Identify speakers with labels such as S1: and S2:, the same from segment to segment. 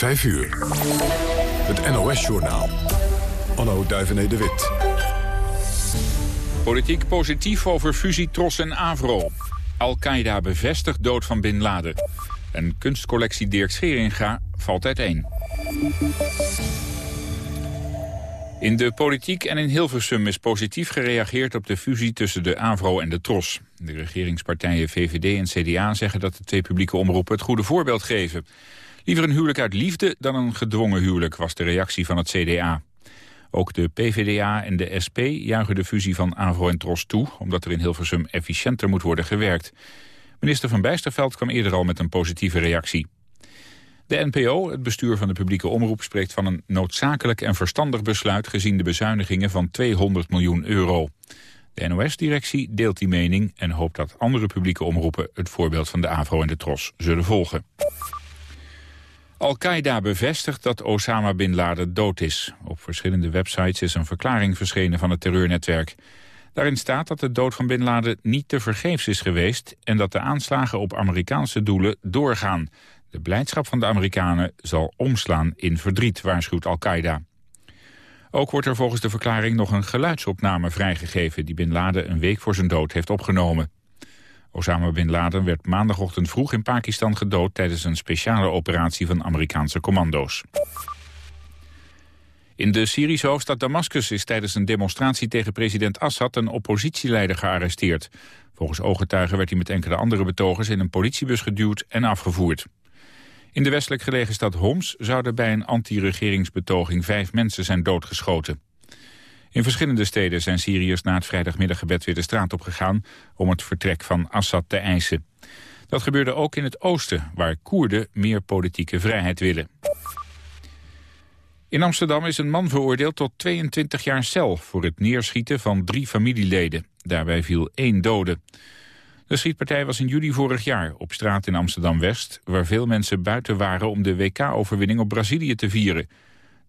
S1: 5 uur. Het NOS-journaal. Anno Duivené de Wit.
S2: Politiek positief over fusie Tros en Avro. Al-Qaeda bevestigt dood van Bin Laden. En kunstcollectie Dirk Scheringa valt uiteen. In de politiek en in Hilversum is positief gereageerd op de fusie tussen de AVRO en de TROS. De regeringspartijen VVD en CDA zeggen dat de twee publieke omroepen het goede voorbeeld geven. Liever een huwelijk uit liefde dan een gedwongen huwelijk, was de reactie van het CDA. Ook de PVDA en de SP juichen de fusie van AVRO en TROS toe... omdat er in Hilversum efficiënter moet worden gewerkt. Minister van Bijsterveld kwam eerder al met een positieve reactie. De NPO, het bestuur van de publieke omroep, spreekt van een noodzakelijk en verstandig besluit gezien de bezuinigingen van 200 miljoen euro. De NOS-directie deelt die mening en hoopt dat andere publieke omroepen het voorbeeld van de AVRO en de TROS zullen volgen. Al-Qaeda bevestigt dat Osama Bin Laden dood is. Op verschillende websites is een verklaring verschenen van het terreurnetwerk. Daarin staat dat de dood van Bin Laden niet te vergeefs is geweest... en dat de aanslagen op Amerikaanse doelen doorgaan. De blijdschap van de Amerikanen zal omslaan in verdriet, waarschuwt Al-Qaeda. Ook wordt er volgens de verklaring nog een geluidsopname vrijgegeven... die Bin Laden een week voor zijn dood heeft opgenomen. Osama Bin Laden werd maandagochtend vroeg in Pakistan gedood... tijdens een speciale operatie van Amerikaanse commando's. In de Syrische hoofdstad Damascus is tijdens een demonstratie tegen president Assad... een oppositieleider gearresteerd. Volgens ooggetuigen werd hij met enkele andere betogers... in een politiebus geduwd en afgevoerd. In de westelijk gelegen stad Homs zouden bij een anti-regeringsbetoging vijf mensen zijn doodgeschoten. In verschillende steden zijn Syriërs na het vrijdagmiddaggebed weer de straat op gegaan om het vertrek van Assad te eisen. Dat gebeurde ook in het oosten, waar Koerden meer politieke vrijheid willen. In Amsterdam is een man veroordeeld tot 22 jaar cel voor het neerschieten van drie familieleden. Daarbij viel één dode. De schietpartij was in juli vorig jaar op straat in Amsterdam-West... waar veel mensen buiten waren om de WK-overwinning op Brazilië te vieren.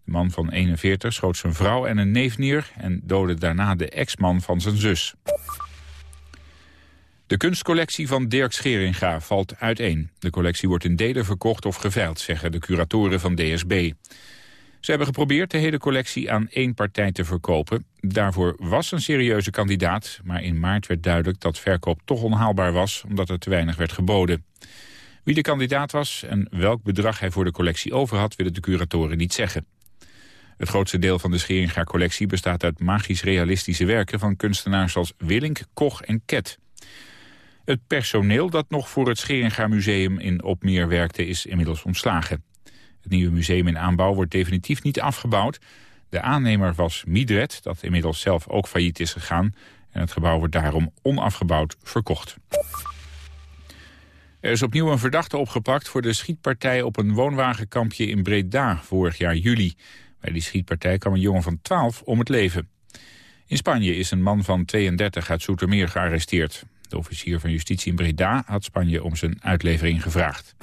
S2: De man van 41 schoot zijn vrouw en een neef neer... en doodde daarna de ex-man van zijn zus. De kunstcollectie van Dirk Scheringa valt uiteen. De collectie wordt in delen verkocht of geveild, zeggen de curatoren van DSB. Ze hebben geprobeerd de hele collectie aan één partij te verkopen. Daarvoor was een serieuze kandidaat, maar in maart werd duidelijk dat verkoop toch onhaalbaar was, omdat er te weinig werd geboden. Wie de kandidaat was en welk bedrag hij voor de collectie over had, willen de curatoren niet zeggen. Het grootste deel van de Scheringa-collectie bestaat uit magisch-realistische werken van kunstenaars als Willink, Koch en Ket. Het personeel dat nog voor het Scheringa-museum in Opmeer werkte is inmiddels ontslagen. Het nieuwe museum in aanbouw wordt definitief niet afgebouwd. De aannemer was Midred, dat inmiddels zelf ook failliet is gegaan. En het gebouw wordt daarom onafgebouwd verkocht. Er is opnieuw een verdachte opgepakt voor de schietpartij op een woonwagenkampje in Breda vorig jaar juli. Bij die schietpartij kwam een jongen van 12 om het leven. In Spanje is een man van 32 uit Zoetermeer gearresteerd. De officier van justitie in Breda had Spanje om zijn uitlevering gevraagd.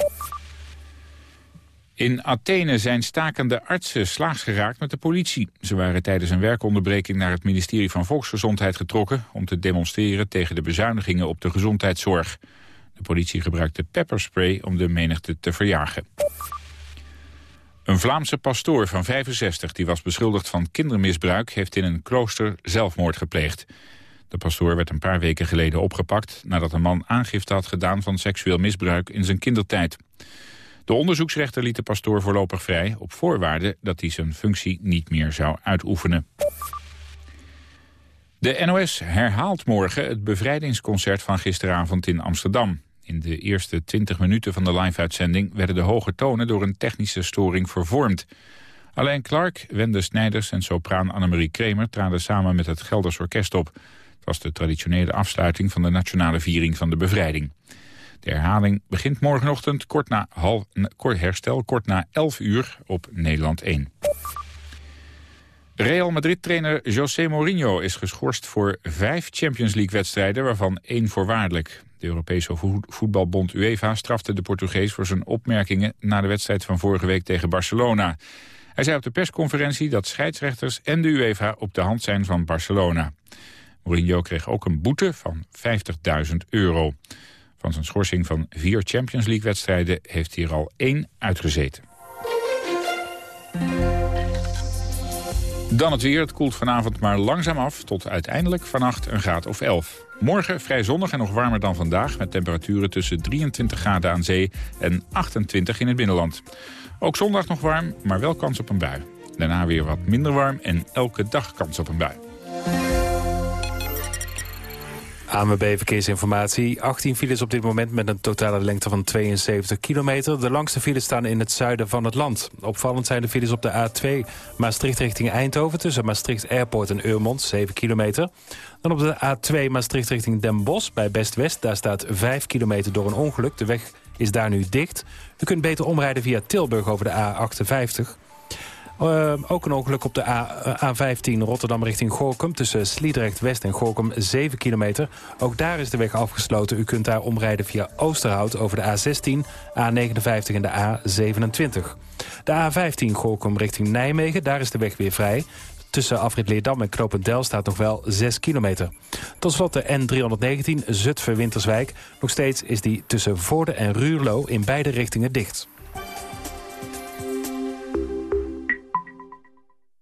S2: In Athene zijn stakende artsen slaags geraakt met de politie. Ze waren tijdens een werkonderbreking naar het ministerie van Volksgezondheid getrokken... om te demonstreren tegen de bezuinigingen op de gezondheidszorg. De politie gebruikte pepperspray om de menigte te verjagen. Een Vlaamse pastoor van 65 die was beschuldigd van kindermisbruik... heeft in een klooster zelfmoord gepleegd. De pastoor werd een paar weken geleden opgepakt... nadat een man aangifte had gedaan van seksueel misbruik in zijn kindertijd. De onderzoeksrechter liet de pastoor voorlopig vrij... op voorwaarde dat hij zijn functie niet meer zou uitoefenen. De NOS herhaalt morgen het bevrijdingsconcert van gisteravond in Amsterdam. In de eerste 20 minuten van de live-uitzending werden de hoge tonen door een technische storing vervormd. Alleen Clark, Wende Snijders en sopraan Annemarie Kremer traden samen met het Gelders Orkest op. Het was de traditionele afsluiting van de nationale viering van de bevrijding. De herhaling begint morgenochtend kort na kort herstel, kort na 11 uur op Nederland 1. Real Madrid-trainer José Mourinho is geschorst voor vijf Champions League-wedstrijden, waarvan één voorwaardelijk. De Europese voetbalbond UEFA strafte de Portugees voor zijn opmerkingen na de wedstrijd van vorige week tegen Barcelona. Hij zei op de persconferentie dat scheidsrechters en de UEFA op de hand zijn van Barcelona. Mourinho kreeg ook een boete van 50.000 euro. Van zijn schorsing van vier Champions League-wedstrijden heeft hij er al één uitgezeten. Dan het weer. Het koelt vanavond maar langzaam af tot uiteindelijk vannacht een graad of 11. Morgen vrij zonnig en nog warmer dan vandaag... met temperaturen tussen 23 graden aan zee en 28 in het binnenland. Ook zondag nog warm, maar wel kans op een bui. Daarna weer wat minder warm en elke dag kans op een bui.
S3: AMB Verkeersinformatie. 18 files op dit moment met een totale lengte van 72 kilometer. De langste files staan in het zuiden van het land. Opvallend zijn de files op de A2 Maastricht richting Eindhoven... tussen Maastricht Airport en Eurmond, 7 kilometer. Dan op de A2 Maastricht richting Den Bosch bij Best West. Daar staat 5 kilometer door een ongeluk. De weg is daar nu dicht. U kunt beter omrijden via Tilburg over de A58... Uh, ook een ongeluk op de A, 15 Rotterdam richting Gorkum... tussen Sliedrecht West en Gorkum 7 kilometer. Ook daar is de weg afgesloten. U kunt daar omrijden via Oosterhout over de A16, A59 en de A27. De A15 Gorkum richting Nijmegen, daar is de weg weer vrij. Tussen Afrit Leerdam en Knopendel staat nog wel 6 kilometer. Tot slot de N319 Zutphen-Winterswijk. Nog steeds is die tussen Voorde en Ruurlo in beide richtingen dicht.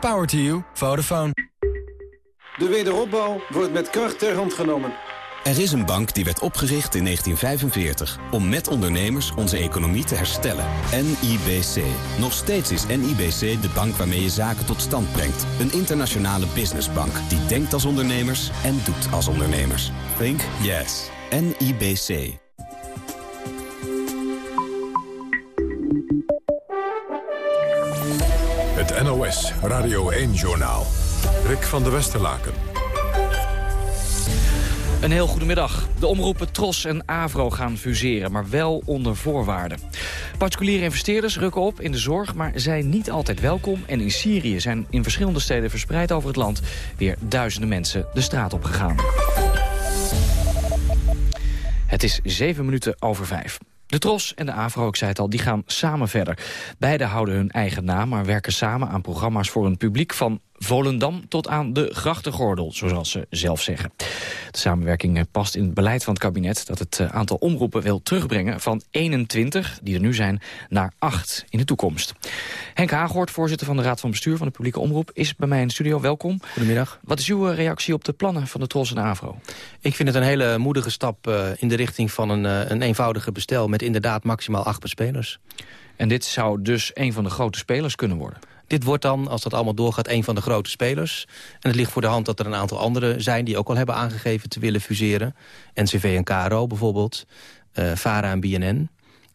S4: Power to you. Vodafone.
S5: De wederopbouw wordt met kracht ter hand genomen.
S6: Er is een bank die werd opgericht in 1945 om met ondernemers onze economie te herstellen. NIBC. Nog steeds is NIBC de bank waarmee je zaken tot stand brengt. Een internationale businessbank die denkt als ondernemers en doet als ondernemers. Think yes. NIBC.
S1: NOS Radio 1-journaal. Rick van der Westerlaken.
S7: Een heel goedemiddag. De omroepen Tros en Avro gaan fuseren, maar wel onder voorwaarden. Particuliere investeerders rukken op in de zorg, maar zijn niet altijd welkom. En in Syrië zijn in verschillende steden verspreid over het land... weer duizenden mensen de straat op gegaan. Het is zeven minuten over vijf. De Tros en de AVRO, ik zei het al, die gaan samen verder. Beide houden hun eigen naam, maar werken samen aan programma's voor een publiek van Volendam tot aan de grachtengordel, zoals ze zelf zeggen. De samenwerking eh, past in het beleid van het kabinet... dat het eh, aantal omroepen wil terugbrengen van 21, die er nu zijn, naar 8 in de toekomst. Henk Haaghoort, voorzitter van de Raad van Bestuur van de Publieke Omroep... is bij mij in de studio. Welkom.
S8: Goedemiddag.
S7: Wat is uw eh, reactie op de plannen van de Tros en de AVRO?
S8: Ik vind het een hele moedige stap in de richting van een, een eenvoudige bestel... met inderdaad maximaal acht bespelers.
S7: En dit zou dus een van de grote spelers kunnen worden?
S8: Dit wordt dan, als dat allemaal doorgaat, een van de grote spelers. En het ligt voor de hand dat er een aantal anderen zijn... die ook al hebben aangegeven te willen fuseren. NCV en KRO bijvoorbeeld, uh, VARA en BNN.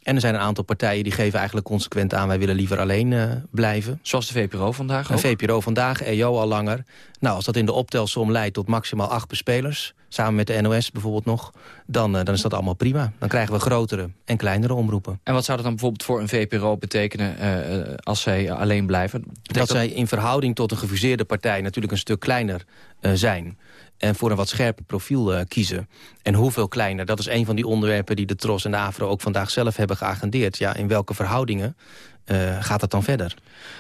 S8: En er zijn een aantal partijen die geven eigenlijk consequent aan... wij willen liever alleen uh, blijven.
S7: Zoals de VPRO vandaag ook?
S8: De VPRO vandaag, EO al langer. Nou, als dat in de optelsom leidt tot maximaal acht bespelers... samen met de NOS bijvoorbeeld nog, dan, uh, dan is dat allemaal prima. Dan krijgen we grotere en kleinere omroepen.
S7: En wat zou dat dan bijvoorbeeld voor een VPRO betekenen... Uh, als zij alleen blijven?
S8: Dat, dat zij in verhouding tot een gefuseerde partij... natuurlijk een stuk kleiner zijn en voor een wat scherper profiel uh, kiezen. En hoeveel kleiner, dat is een van die onderwerpen... die de TROS en de AVRO ook vandaag zelf hebben geagendeerd. Ja, in welke verhoudingen uh, gaat dat dan verder?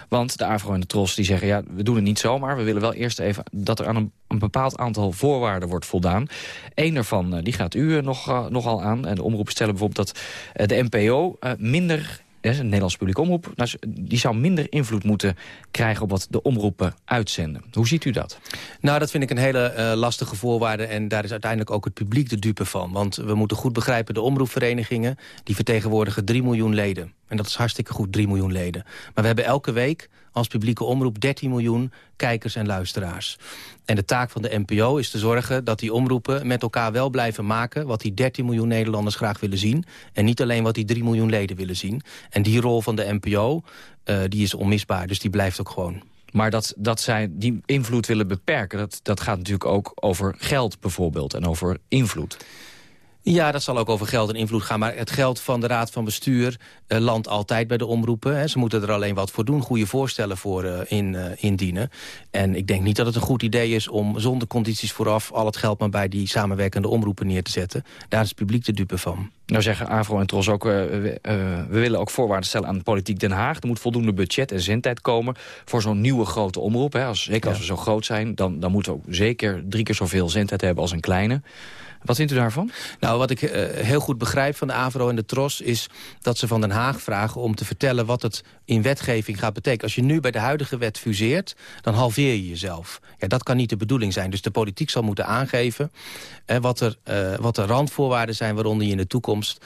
S7: Want de AVRO en de TROS die zeggen... ja, we doen het niet zomaar. We willen wel eerst even dat er aan een, een bepaald aantal voorwaarden wordt voldaan. Eén daarvan uh, die gaat u nog, nogal aan. En de omroepen stellen bijvoorbeeld dat de NPO minder een Nederlands publiek omroep... Nou, die zou minder invloed moeten krijgen op wat de omroepen uitzenden. Hoe ziet u dat?
S8: Nou, dat vind ik een hele uh, lastige voorwaarde... en daar is uiteindelijk ook het publiek de dupe van. Want we moeten goed begrijpen, de omroepverenigingen... die vertegenwoordigen 3 miljoen leden. En dat is hartstikke goed, 3 miljoen leden. Maar we hebben elke week als publieke omroep 13 miljoen kijkers en luisteraars. En de taak van de NPO is te zorgen dat die omroepen met elkaar wel blijven maken... wat die 13 miljoen Nederlanders graag willen zien. En niet alleen wat die 3 miljoen leden willen zien. En die rol van de NPO, uh, die is onmisbaar, dus die blijft ook gewoon.
S7: Maar dat, dat zij die invloed willen beperken, dat, dat gaat natuurlijk ook over geld bijvoorbeeld en over invloed.
S8: Ja, dat zal ook over geld en invloed gaan. Maar het geld van de Raad van Bestuur uh, landt altijd bij de omroepen. Hè. Ze moeten er alleen wat voor doen, goede voorstellen voor uh, in, uh, indienen. En ik denk niet dat het een goed idee is om zonder condities vooraf... al het geld maar bij die samenwerkende omroepen neer te zetten. Daar is het publiek de dupe van.
S7: Nou zeggen Avro en Tros ook, we, we willen ook voorwaarden stellen aan de politiek Den Haag. Er moet voldoende budget en zendtijd komen voor zo'n nieuwe grote omroep. Hè. Als, zeker als we zo groot zijn, dan, dan moeten we ook zeker drie keer zoveel zendtijd hebben als een kleine. Wat vindt u daarvan?
S8: Nou, wat ik uh, heel goed begrijp van de AVRO en de TROS... is dat ze van Den Haag vragen om te vertellen wat het in wetgeving gaat betekenen. Als je nu bij de huidige wet fuseert, dan halveer je jezelf. Ja, dat kan niet de bedoeling zijn. Dus de politiek zal moeten aangeven eh, wat, er, uh, wat de randvoorwaarden zijn... waaronder je in de toekomst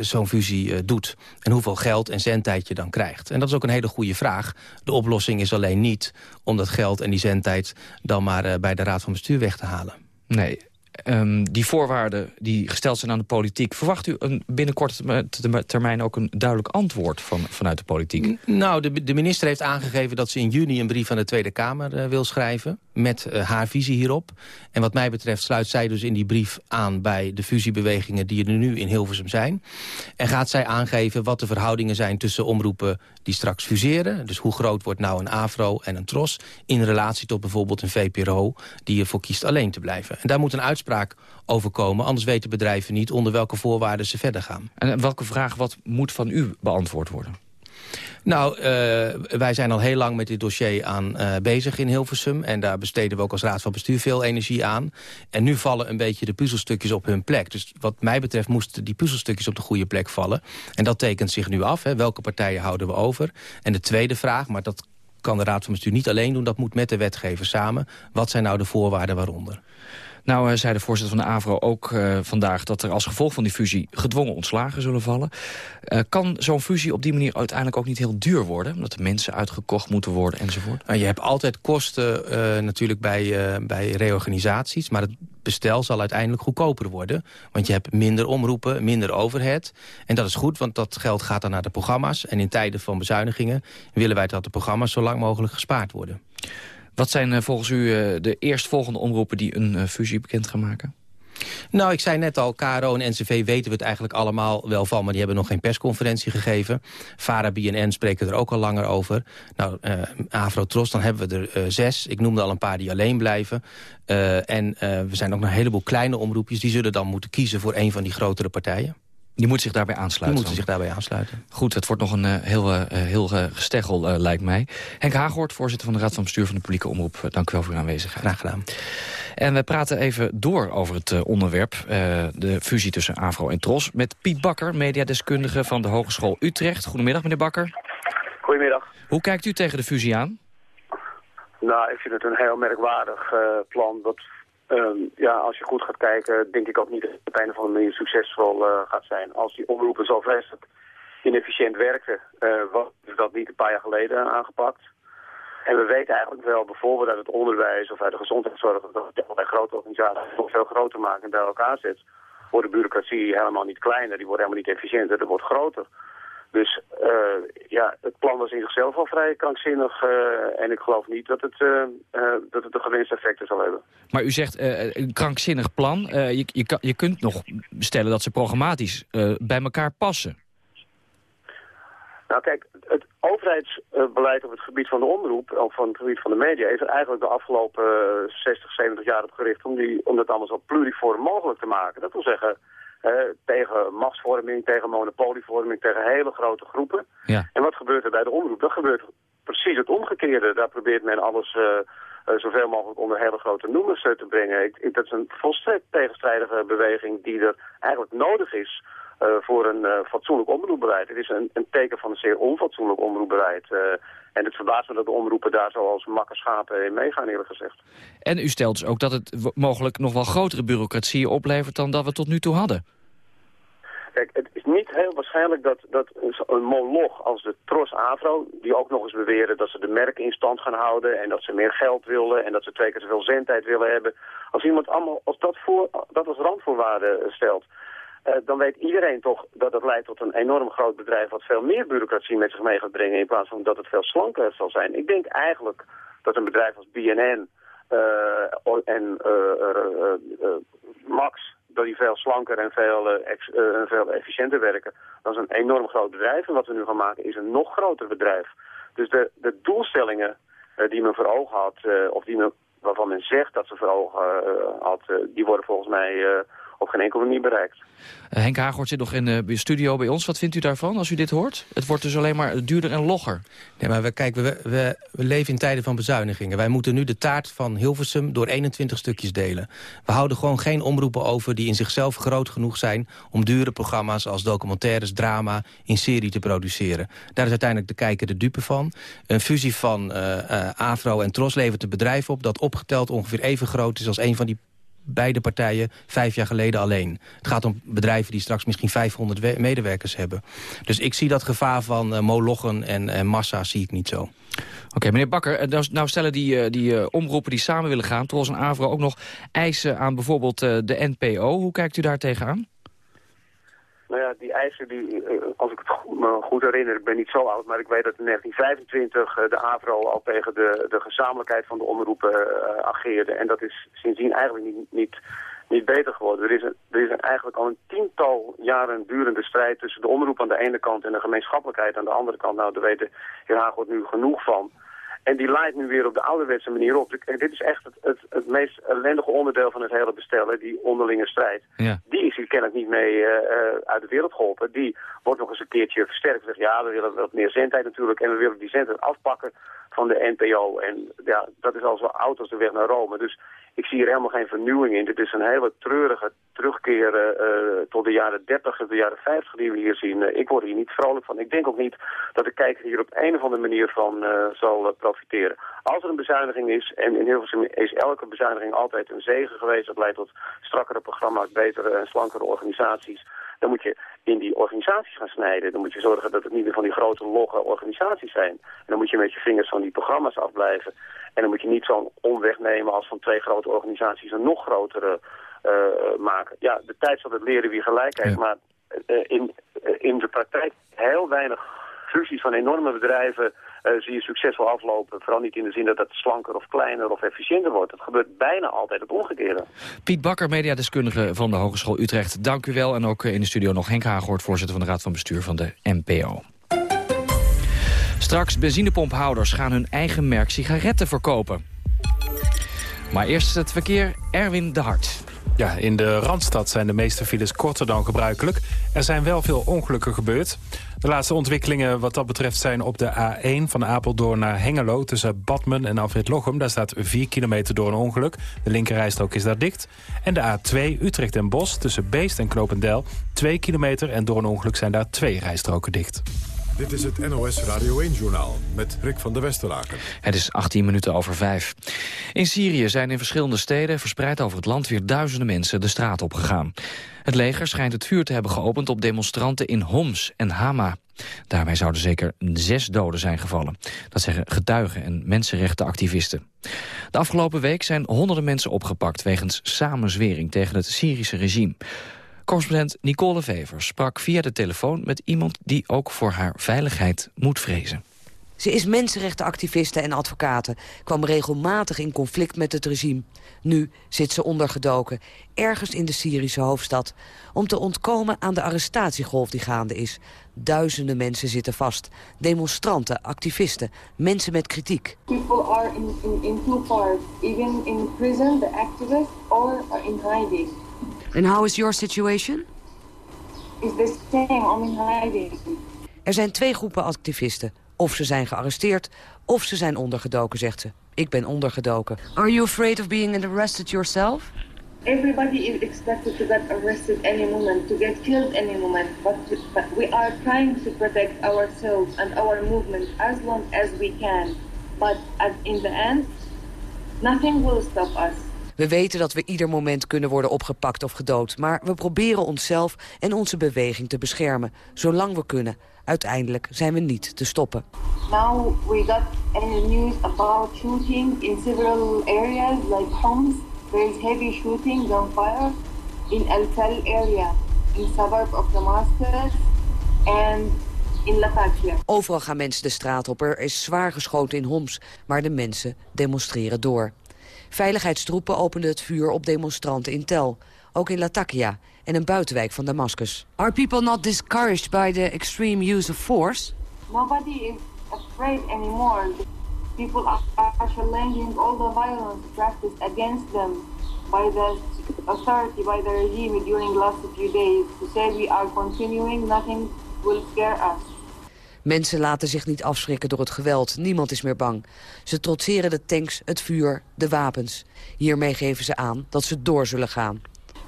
S8: zo'n fusie doet. En hoeveel geld en zendtijd je dan krijgt. En dat is ook een hele goede vraag. De oplossing is alleen niet om dat geld en die zendtijd... dan maar bij de Raad van Bestuur weg te halen.
S7: Nee, um, die voorwaarden die gesteld zijn aan de politiek... verwacht u een, binnen korte termijn ook een duidelijk antwoord van, vanuit de politiek?
S8: Nou, de, de, minister heeft aangegeven dat ze in juni een brief aan de Tweede Kamer uh, wil schrijven... met uh, haar visie hierop. En wat mij betreft sluit zij dus in die brief aan... bij de fusiebewegingen die er nu in Hilversum zijn. En gaat zij aangeven wat de verhoudingen zijn tussen omroepen die straks fuseren. Dus hoe groot wordt nou een AVRO en een TROS... in relatie tot bijvoorbeeld een VPRO die ervoor kiest alleen te blijven. En daar moet een uitspraak over komen. Anders weten bedrijven niet onder welke voorwaarden ze verder gaan.
S7: En welke vraag wat moet van u beantwoord worden?
S8: Nou, uh, wij zijn al heel lang met dit dossier aan uh, bezig in Hilversum. En daar besteden we ook als Raad van Bestuur veel energie aan. En nu vallen een beetje de puzzelstukjes op hun plek. Dus wat mij betreft moesten die puzzelstukjes op de goede plek vallen. En dat tekent zich nu af. Hè. Welke partijen houden we over? En de tweede vraag, maar dat kan de Raad van Bestuur niet alleen doen. Dat moet met de wetgever samen. Wat zijn nou de voorwaarden waaronder?
S7: Nou, uh, zei de voorzitter van de AVRO ook uh, vandaag... dat er als gevolg van die fusie gedwongen ontslagen zullen vallen. Uh, kan zo'n fusie op die manier uiteindelijk ook niet heel duur worden? Omdat de mensen uitgekocht moeten worden enzovoort?
S8: Nou, je hebt altijd kosten natuurlijk bij, bij reorganisaties... maar het bestel zal uiteindelijk goedkoper worden. Want je hebt minder omroepen, minder overhead. En dat is goed, want dat geld gaat dan naar de programma's. En in tijden van bezuinigingen willen wij dat de programma's... zo lang mogelijk gespaard worden.
S7: Wat zijn eh, volgens u eh, de eerstvolgende omroepen die een eh, fusie bekend gaan maken?
S8: Nou, ik zei net al, KRO en NCV weten we het eigenlijk allemaal wel van... maar die hebben nog geen persconferentie gegeven. VARA, BNN spreken er ook al langer over. Nou, uh, Afro-Tros, dan hebben we er zes. Ik noemde al een paar die alleen blijven. En we zijn ook nog een heleboel kleine omroepjes... die zullen dan moeten kiezen voor een van die grotere partijen.
S7: Die moet zich daarbij aansluiten.
S8: Die moeten zich daarbij aansluiten.
S7: Goed, het wordt nog een uh, heel, uh, heel uh, gesteggel, lijkt mij. Henk Haaghoort, voorzitter van de Raad van Bestuur van de Publieke Omroep. dank u wel voor uw aanwezigheid.
S8: Graag gedaan.
S7: En we praten even door over het onderwerp. de fusie tussen AVRO en TROS. Met Piet Bakker, mediadeskundige van de Hogeschool Utrecht. Goedemiddag, meneer Bakker.
S9: Goedemiddag.
S7: Hoe kijkt u tegen de fusie aan?
S9: Nou, ik vind het een heel merkwaardig plan... dat Um, ja, als je goed gaat kijken, denk ik ook niet dat het op een of andere manier succesvol uh, gaat zijn. Als die omroepen zo vreselijk inefficiënt werken, uh, was dat niet een paar jaar geleden aangepakt. En we weten eigenlijk wel bijvoorbeeld uit het onderwijs of uit de gezondheidszorg... dat je bij grote organisaties nog veel groter maken en bij elkaar zet... wordt de bureaucratie helemaal niet kleiner, die wordt helemaal niet efficiënter, die wordt groter. Dus uh, ja, het plan was in zichzelf al vrij krankzinnig. Uh, en ik geloof niet dat het, uh, dat het de gewenste effecten zal hebben.
S7: Maar u zegt een krankzinnig plan. je, je, je kunt nog stellen dat ze programmatisch bij elkaar passen.
S9: Nou kijk, het overheidsbeleid op het gebied van de omroep... of van het gebied van de media... is er eigenlijk de afgelopen 60, 70 jaar op gericht... om, die, om dat allemaal zo pluriform mogelijk te maken. Dat wil zeggen tegen machtsvorming, tegen monopolievorming, tegen hele grote groepen.
S7: Ja.
S9: En wat gebeurt er bij de omroep? Dat gebeurt precies het omgekeerde. Daar probeert men alles uh, uh, zoveel mogelijk onder hele grote noemers uh, te brengen. Ik, ik, dat is een volstrekt tegenstrijdige beweging die er eigenlijk nodig is voor een fatsoenlijk omroepbeleid. Het is een, een, teken van een zeer onfatsoenlijk omroepbeleid. en het verbaast me dat de omroepen daar zoals makkerschapen in meegaan, eerlijk gezegd.
S7: En u stelt dus ook dat het mogelijk nog wel grotere bureaucratie oplevert dan dat we tot nu toe hadden.
S9: Kijk, het is niet heel waarschijnlijk dat, dat een moloch als de Tros Avro... die ook nog eens beweren dat ze de merken in stand gaan houden... en dat ze meer geld willen en dat ze twee keer zoveel zendtijd willen hebben... als iemand allemaal als dat, voor, dat als randvoorwaarde stelt... Uh, dan weet iedereen toch dat het leidt tot een enorm groot bedrijf... wat veel meer bureaucratie met zich mee gaat brengen... in plaats van dat het veel slanker zal zijn. Ik denk eigenlijk dat een bedrijf als BNN uh, en uh, Max dat die veel slanker en veel, ex, veel efficiënter werken. Dat is een enorm groot bedrijf. En wat we nu gaan maken is een nog groter bedrijf. Dus de, de doelstellingen die men voor ogen had, of die men, waarvan men zegt dat ze voor ogen had, die worden volgens mij op geen enkele manier bereikt.
S7: Uh, Henk Hagort zit nog in de studio bij ons. Wat vindt u daarvan als u dit hoort? Het wordt dus alleen maar duurder en logger.
S8: Nee, maar we, kijk, we, we, we, leven in tijden van bezuinigingen. Wij moeten nu de taart van Hilversum door 21 stukjes delen. We houden gewoon geen omroepen over die in zichzelf groot genoeg zijn... om dure programma's als documentaires, drama in serie te produceren. Daar is uiteindelijk de kijker de dupe van. Een fusie van uh, uh, Afro en Tros levert een bedrijf op... dat opgeteld ongeveer even groot is als een van die beide partijen vijf jaar geleden alleen. Het gaat om bedrijven die straks misschien 500 medewerkers hebben. Dus ik zie dat gevaar van uh, molochen en, en massa zie ik niet zo.
S7: Oké, meneer Bakker, eh, nou, nou stellen die, die omroepen die samen willen gaan... Tros en Avro ook nog eisen aan bijvoorbeeld de NPO. Hoe kijkt u daar tegenaan?
S9: Nou ja, die eisen, die, eh, als ik het me goed herinner, ik ben niet zo oud, maar ik weet dat in 1925 eh, de AVRO al tegen de, de gezamenlijkheid van de omroepen uh, ageerde. En dat is sindsdien eigenlijk niet, niet, niet beter geworden. Er is, een, er is een, eigenlijk al een tiental jaren durende strijd tussen de omroep aan de ene kant en de gemeenschappelijkheid aan de andere kant. Nou, daar weet de nu genoeg van. En die leidt nu weer op de ouderwetse manier op. dit is echt het, het, het, meest ellendige onderdeel van het hele bestellen, die onderlinge strijd.
S7: Ja.
S9: Die is hier kennelijk niet mee uh, uit de wereld geholpen. Die wordt nog eens een keertje versterkt. Zeg, ja, we willen wat meer zendtijd natuurlijk en we willen die zendtijd afpakken van de NPO. En ja, dat is al zo oud als de weg naar Rome. Dus ik zie hier helemaal geen vernieuwing in. Dit is een hele treurige terugkeer uh, tot de jaren 30 en de jaren 50 die we hier zien. Uh, ik word hier niet vrolijk van. Ik denk ook niet dat de kijker hier op een of andere manier van zal profiteren. Als er een bezuiniging is, en in Hilversum is elke bezuiniging altijd een zegen geweest. Dat leidt tot strakkere programma's, betere en slankere organisaties. Dan moet je in die organisaties gaan snijden. Dan moet je zorgen dat het niet meer van die grote logge organisaties zijn. En dan moet je met je vingers van die programma's afblijven. En dan moet je niet zo'n omweg nemen als van twee grote organisaties een nog grotere uh, maken. Ja, de tijd zal het leren wie gelijk heeft, maar uh, in, in de praktijk heel weinig fusies van enorme bedrijven zie je succesvol aflopen. Vooral niet in de zin dat het slanker of kleiner of efficiënter wordt. Het gebeurt bijna altijd het omgekeerde.
S7: Piet Bakker, mediadeskundige van de Hogeschool Utrecht. Dank u wel. En ook in de studio nog Henk Haaghoort, voorzitter van de Raad van Bestuur van de NPO. Straks benzinepomphouders gaan hun eigen merk sigaretten verkopen. Maar eerst het verkeer, Erwin de Hart.
S3: Ja, in de Randstad zijn de meeste files korter dan gebruikelijk. Er zijn wel veel ongelukken gebeurd. De laatste ontwikkelingen wat dat betreft zijn op de A1 van Apeldoorn naar Hengelo... tussen Badmen en Afrit Lochem. Daar staat 4 kilometer door een ongeluk. De linkerrijstrook is daar dicht. En de A2 Utrecht en Bos tussen Beest en Knopendel. 2 kilometer en door een ongeluk zijn daar twee rijstroken dicht.
S1: Dit is het NOS Radio 1-journaal met Rick van der Westerlaken.
S7: Het is 18 minuten over 5. In Syrië zijn in verschillende steden verspreid over het land weer duizenden mensen de straat op gegaan. Het leger schijnt het vuur te hebben geopend op demonstranten in Homs en Hama. Daarbij zouden zeker zes doden zijn gevallen. Dat zeggen getuigen en mensenrechtenactivisten. De afgelopen week zijn honderden mensen opgepakt... wegens samenzwering tegen het Syrische regime. Correspondent Nicole Vever sprak via de telefoon met iemand die ook voor haar veiligheid moet vrezen.
S10: Ze is mensenrechtenactiviste en advocate, kwam regelmatig in conflict met het regime. Nu zit ze ondergedoken, ergens in de Syrische hoofdstad... om te ontkomen aan de arrestatiegolf die gaande is. Duizenden mensen zitten vast. Demonstranten, activisten, mensen met kritiek.
S11: People are in, in, in two parts. Even in prison, the activists, or in hiding.
S10: And how is your situation?
S11: Is the same, in hiding.
S10: Er zijn twee groepen activisten. Of ze zijn gearresteerd, of ze zijn ondergedoken, zegt ze. Ik ben ondergedoken. Are you afraid of being arrested yourself?
S11: Everybody is expected to get arrested any moment, to get killed any moment. But, but we are trying to protect ourselves and our movement as long as we can. But at, in the end, nothing will stop us.
S10: We weten dat we ieder moment kunnen worden opgepakt of gedood. Maar we proberen onszelf en onze beweging te beschermen. Zolang we kunnen. Uiteindelijk zijn we niet te stoppen.
S11: Now we got any news about shooting in several areas like Homs. There is heavy shooting, gunfire in Tel area, in suburb of Damascus and in Latakia.
S10: Overal gaan mensen de straat op. Er is zwaar geschoten in Homs, maar de mensen demonstreren door. Veiligheidstroepen openden het vuur op demonstranten in Tel. ook in Latakia en een buitenwijk van Damascus. Are people not discouraged by the extreme use of force?
S11: Nobody is afraid anymore. People are challenging all the violence practiced against them by the authority, by the regime during the last few days. To say we are continuing, nothing will scare us.
S10: Mensen laten zich niet afschrikken door het geweld. Niemand is meer bang. Ze trotseren de tanks, het vuur, de wapens. Hiermee geven ze aan dat ze door zullen gaan.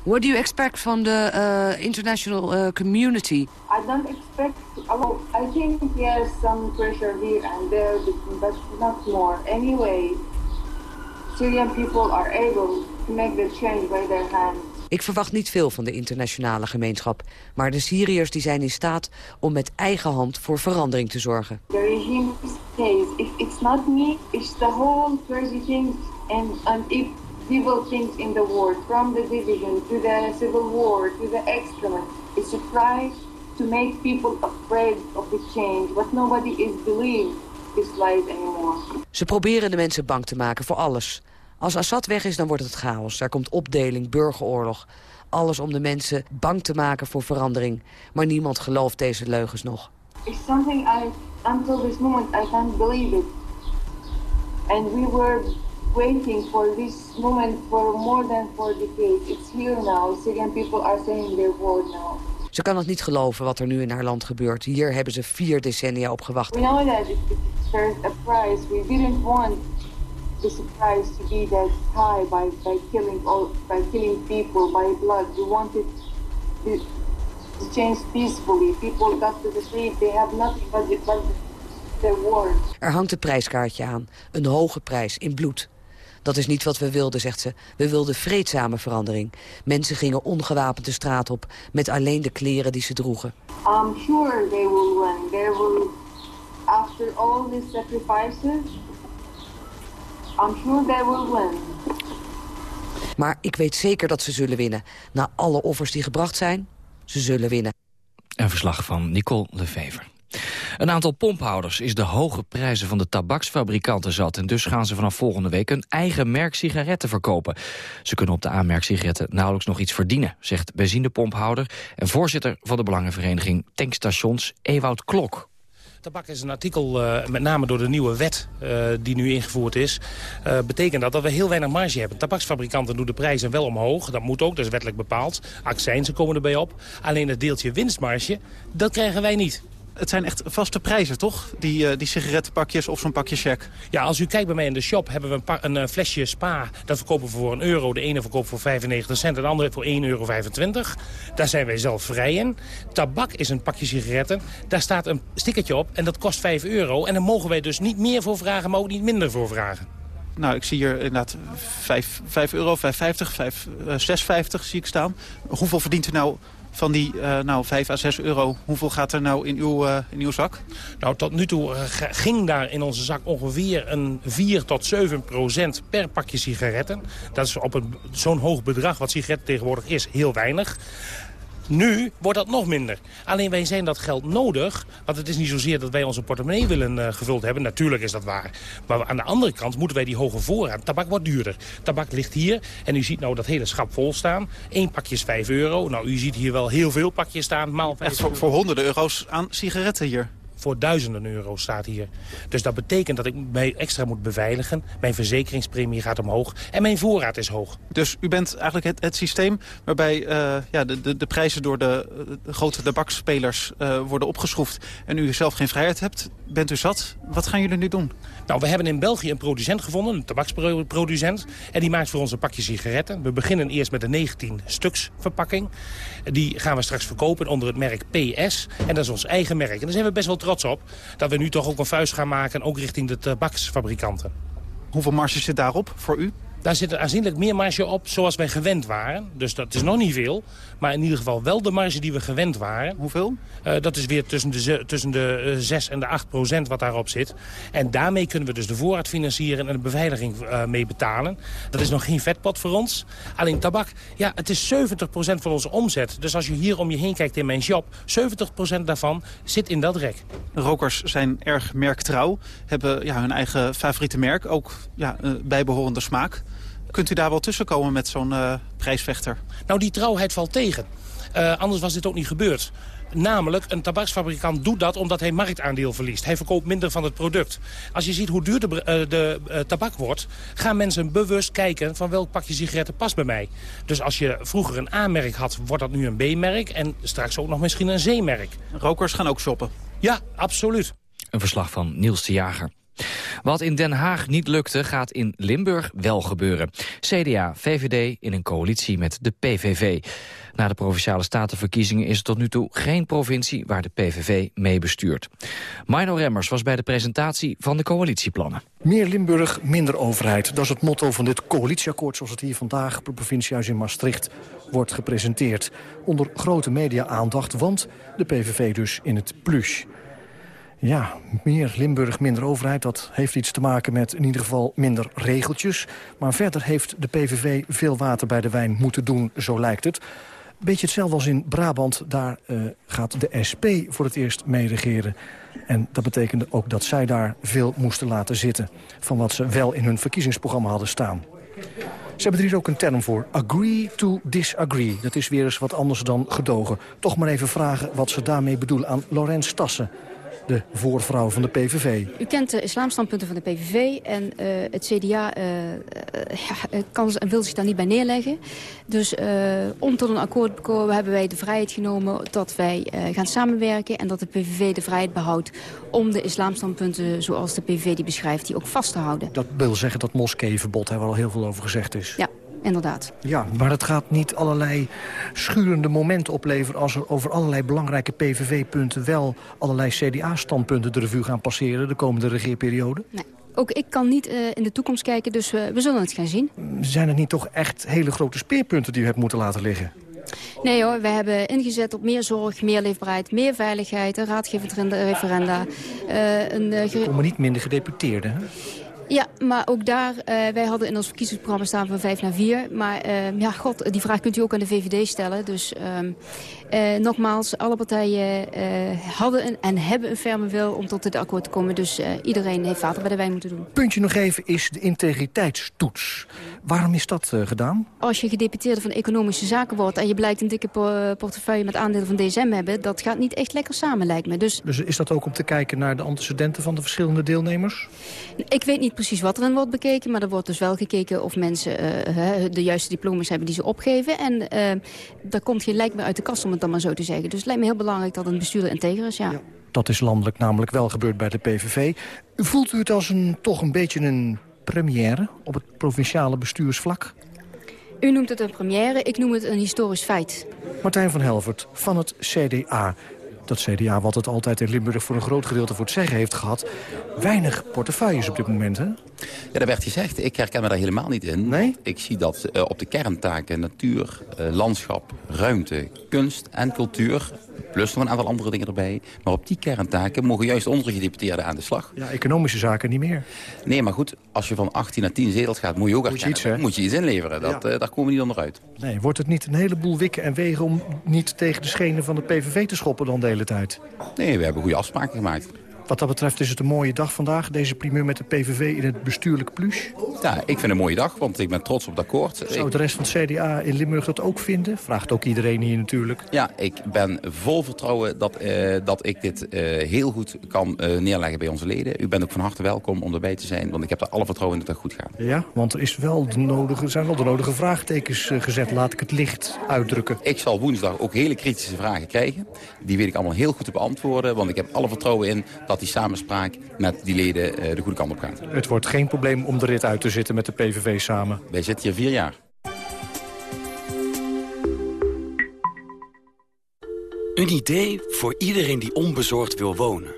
S10: What do you expect from the uh, international uh, community?
S11: I don't expect. I think there's some pressure here and there, but not more. Anyway, Syrian people are able to make the change by their hands.
S10: Ik verwacht niet veel van de internationale gemeenschap. Maar de Syriërs die zijn in staat om met eigen hand voor verandering te zorgen.
S11: The regime says, if it's not me, it's the whole things and, and if evil things in the world, from the division to the civil war to the excrement. It's a try to make people afraid of the change, but nobody is believing this lies anymore.
S10: Ze proberen de mensen bang te maken voor alles. Als Assad weg is, dan wordt het chaos. Er komt opdeling, burgeroorlog. Alles om de mensen bang te maken voor verandering. Maar niemand gelooft deze leugens nog.
S11: It's something I, until this moment, I can't believe it. And we were waiting for this moment for more than four decades. It's here now. Syrian people are saying their word now.
S10: Ze kan het niet geloven wat er nu in haar land gebeurt. Hier hebben ze vier decennia op gewacht.
S11: We know that it deserves a price. We didn't want the surprise to be that high by, by killing all, by killing people by blood. We wanted to, to change peacefully. People got to the street. They have nothing but, the, but their word.
S10: Er hangt een prijskaartje aan. Een hoge prijs in bloed. Dat is niet wat we wilden, zegt ze. We wilden vreedzame verandering. Mensen gingen ongewapend de straat op, met alleen de kleren die ze droegen.
S11: I'm sure they will win. They will, after all these sacrifices, I'm sure they will win.
S10: Maar ik weet zeker dat ze zullen winnen. Na alle offers die gebracht zijn, ze zullen winnen.
S7: Een verslag van Nicole Levever. Een aantal pomphouders is de hoge prijzen van de tabaksfabrikanten zat... en dus gaan ze vanaf volgende week een eigen merk sigaretten verkopen. Ze kunnen op de aanmerk sigaretten nauwelijks nog iets verdienen... zegt benzinepomphouder en voorzitter van de belangenvereniging Tankstations Ewout Klok.
S12: Tabak is een artikel, uh, met name door de nieuwe wet uh, die nu ingevoerd is... Uh, betekent dat dat we heel weinig marge hebben. Tabaksfabrikanten doen de prijzen wel omhoog. Dat moet ook, dat is wettelijk bepaald. Accijnsen komen erbij op. Alleen het deeltje winstmarge, dat krijgen wij niet.
S13: Het zijn echt vaste prijzen, toch? Die, uh, die sigarettenpakjes of zo'n pakje check.
S12: Ja, als u kijkt bij mij in de shop hebben we een, een uh, flesje Spa. Dat verkopen we voor een euro. De ene verkoopt voor 95 cent en de andere voor 1,25 euro. Daar zijn wij zelf vrij in. Tabak is een pakje sigaretten. Daar staat een stickertje op en dat kost 5 euro. En daar mogen wij dus niet meer voor vragen, maar ook niet minder voor vragen.
S13: Nou, ik zie hier inderdaad 5, 5 euro, 5,50, 5, uh, 6,50 zie ik staan. Hoeveel verdient u nou van die uh, nou, 5 à 6 euro, hoeveel gaat er nou in uw, uh, in uw zak?
S12: Nou, tot nu toe uh, ging daar in onze zak ongeveer een 4 tot 7 procent per pakje sigaretten. Dat is op zo'n hoog bedrag wat sigaretten tegenwoordig is heel weinig. Nu wordt dat nog minder. Alleen wij zijn dat geld nodig. Want het is niet zozeer dat wij onze portemonnee willen uh, gevuld hebben. Natuurlijk is dat waar. Maar aan de andere kant moeten wij die hoge voorraad. Tabak wordt duurder. Tabak ligt hier. En u ziet nou dat hele schap vol staan. Eén pakje is 5 euro. Nou, u ziet hier wel heel veel pakjes staan. Maal
S13: Echt voor, voor honderden euro's aan sigaretten hier
S12: voor duizenden euro's staat hier. Dus dat betekent dat ik mij extra moet beveiligen. Mijn verzekeringspremie gaat omhoog en mijn voorraad is hoog.
S13: Dus u bent eigenlijk het, het systeem waarbij uh, ja, de, de, de, prijzen door de, de grote tabakspelers uh, worden opgeschroefd... en u zelf geen vrijheid hebt, bent u zat. Wat gaan jullie nu doen?
S12: Nou, we hebben in België een producent gevonden, een tabaksproducent. En die maakt voor ons een pakje sigaretten. We beginnen eerst met een 19 stuks verpakking. Die gaan we straks verkopen onder het merk PS. En dat is ons eigen merk. En daar zijn we best wel trots op. Dat we nu toch ook een vuist gaan maken, ook richting de tabaksfabrikanten.
S13: Hoeveel marge zit daarop voor u?
S12: Daar zit er aanzienlijk meer marge op zoals wij gewend waren. Dus dat is nog niet veel. Maar in ieder geval wel de marge die we gewend waren.
S13: Hoeveel?
S12: Uh, dat is weer tussen de, tussen de uh, 6 en de 8 procent wat daarop zit. En daarmee kunnen we dus de voorraad financieren en de beveiliging uh, mee betalen. Dat is nog geen vetpot voor ons. Alleen tabak, ja, het is 70 procent van onze omzet. Dus als je hier om je heen kijkt in mijn shop, 70 procent daarvan zit in dat rek.
S13: Rokers zijn erg merktrouw. Hebben ja, hun eigen favoriete merk, ook ja, bijbehorende smaak. Kunt u daar wel tussen komen met zo'n uh, prijsvechter?
S12: Nou, die trouwheid valt tegen. Uh, anders was dit ook niet gebeurd. Namelijk, een tabaksfabrikant doet dat omdat hij marktaandeel verliest. Hij verkoopt minder van het product. Als je ziet hoe duur de, uh, de uh, tabak wordt... gaan mensen bewust kijken van welk pakje sigaretten past bij mij. Dus als je vroeger een A-merk had, wordt dat nu een B-merk... en straks ook nog misschien een C-merk.
S13: Rokers gaan ook shoppen.
S12: Ja, absoluut.
S7: Een verslag van Niels de Jager. Wat in Den Haag niet lukte, gaat in Limburg wel gebeuren. CDA, VVD in een coalitie met de PVV. Na de Provinciale Statenverkiezingen is er tot nu toe geen provincie waar de PVV mee bestuurt. Mino Remmers was bij de presentatie van de coalitieplannen.
S14: Meer Limburg, minder overheid. Dat is het motto van dit coalitieakkoord zoals het hier vandaag het provinciehuis in Maastricht wordt gepresenteerd. Onder grote media-aandacht, want de PVV dus in het plus. Ja, meer Limburg, minder overheid. Dat heeft iets te maken met in ieder geval minder regeltjes. Maar verder heeft de PVV veel water bij de wijn moeten doen, zo lijkt het. Beetje hetzelfde als in Brabant. Daar uh, gaat de SP voor het eerst mee regeren. En dat betekende ook dat zij daar veel moesten laten zitten... van wat ze wel in hun verkiezingsprogramma hadden staan. Ze hebben er hier ook een term voor. Agree to disagree. Dat is weer eens wat anders dan gedogen. Toch maar even vragen wat ze daarmee bedoelen aan Laurens Tassen de voorvrouw van de PVV.
S15: U kent de islamstandpunten van de PVV en uh, het CDA uh, ja, kan en wil zich daar niet bij neerleggen. Dus uh, om tot een akkoord te komen hebben wij de vrijheid genomen dat wij gaan samenwerken... en dat de PVV de vrijheid behoudt om de islamstandpunten zoals de PVV die beschrijft, die ook vast te houden.
S14: Dat wil zeggen dat moskeeverbod, waar al heel veel over gezegd is.
S15: Ja inderdaad.
S14: Ja, maar het gaat niet allerlei schurende momenten opleveren... als er over allerlei belangrijke PVV-punten wel allerlei CDA-standpunten de revue gaan passeren... de komende regeerperiode?
S15: Nee. Ook ik kan niet uh, in de toekomst kijken, dus uh, we zullen het gaan zien.
S14: Zijn er niet toch echt hele grote speerpunten die u hebt moeten laten liggen?
S15: Nee hoor, we hebben ingezet op meer zorg, meer leefbaarheid, meer veiligheid... een raadgevend referenda. Uh, een,
S14: komen niet minder gedeputeerden, hè?
S15: Ja, maar ook daar, uh, wij hadden in ons verkiezingsprogramma staan van 5 naar 4. Maar uh, ja, god, die vraag kunt u ook aan de VVD stellen. Dus uh, nogmaals, alle partijen hadden een, en hebben een ferme wil om tot dit akkoord te komen. Dus iedereen heeft water bij de wijn moeten doen.
S14: Puntje nog even is de integriteitstoets. Waarom is dat gedaan?
S15: Als je gedeputeerde van Economische Zaken wordt... en je blijkt een dikke portefeuille met aandelen van DSM hebben... dat gaat niet echt lekker samen, lijkt me. Dus,
S14: dus is dat ook om te kijken naar de antecedenten van de verschillende deelnemers?
S15: Ik weet niet precies wat erin wordt bekeken. Maar er wordt dus wel gekeken of mensen de juiste diploma's hebben die ze opgeven. En daar komt geen lijk meer uit de kast, om het dan maar zo te zeggen. Dus het lijkt me heel belangrijk dat een bestuurder integer is, ja. ja.
S14: Dat is landelijk namelijk wel gebeurd bij de PVV. Voelt u het als een, toch een beetje een première op het provinciale bestuursvlak?
S15: U noemt het een première, ik noem het een historisch feit.
S14: Martijn van Helvert van het CDA dat CDA, wat het altijd in Limburg voor een groot gedeelte voor het zeggen heeft gehad... weinig portefeuilles op dit moment, hè?
S16: Ja, dat werd gezegd. Ik herken me daar helemaal niet in.
S14: Nee?
S16: Ik zie dat uh, op de kerntaken natuur, uh, landschap, ruimte, kunst en cultuur... plus nog een aantal andere dingen erbij. Maar op die kerntaken mogen juist onze gedeputeerden aan de slag.
S14: Ja, economische zaken niet meer.
S16: Nee, maar goed, als je van 18 naar 10 zetels gaat... moet je ook moet je iets, moet je iets inleveren. Dat, ja. uh, daar komen we niet onderuit.
S14: Nee, wordt het niet een heleboel wikken en wegen... om niet tegen de schenen van de PVV te schoppen dan de hele tijd?
S16: Nee, we hebben goede afspraken gemaakt.
S14: Wat dat betreft is het een mooie dag vandaag, deze primeur met de PVV in het bestuurlijk plus.
S16: Ja, ik vind het een mooie dag, want ik ben trots op het akkoord.
S14: Zou de rest van het CDA in Limburg dat ook vinden? Vraagt ook iedereen hier natuurlijk.
S16: Ja, ik ben vol vertrouwen dat, uh, dat ik dit uh, heel goed kan uh, neerleggen bij onze leden. U bent ook van harte welkom om erbij te zijn, want ik heb er alle vertrouwen in dat het goed gaat.
S14: Ja, want er is wel de nodige, zijn wel de nodige vraagtekens gezet. Laat ik het licht uitdrukken.
S16: Ik zal woensdag ook hele kritische vragen krijgen. Die weet ik allemaal heel goed te beantwoorden, want ik heb alle vertrouwen in dat die samenspraak met die leden de goede kant op gaat.
S14: Het wordt geen probleem om de rit uit te zitten met de PVV samen.
S16: Wij zitten hier vier jaar.
S17: Een idee voor iedereen die onbezorgd wil wonen.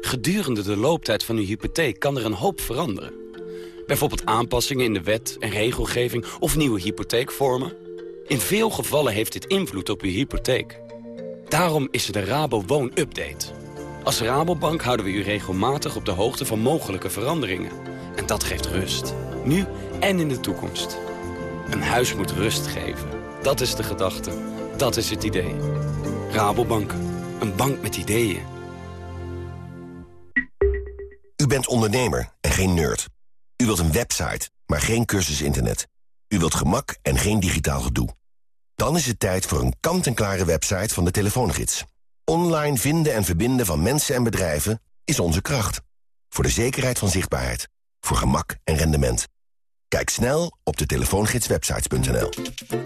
S17: Gedurende de looptijd van uw hypotheek kan er een hoop veranderen. Bijvoorbeeld aanpassingen in de wet en regelgeving of nieuwe hypotheekvormen. In veel gevallen heeft dit invloed op uw hypotheek. Daarom is er de Rabo Woon Update. Als Rabobank houden we u regelmatig op de hoogte van mogelijke veranderingen. En dat geeft rust. Nu en in de toekomst. Een huis moet rust geven. Dat is de gedachte. Dat is het idee. Rabobank. Een bank met ideeën.
S18: U bent ondernemer en geen nerd. U wilt een website, maar geen cursus internet. U wilt gemak en geen digitaal gedoe. Dan is het tijd voor een kant-en-klare website van de telefoongids. Online vinden en verbinden van mensen en bedrijven is onze kracht. Voor de zekerheid van zichtbaarheid. Voor gemak en rendement. Kijk snel op de telefoongidswebsites.nl.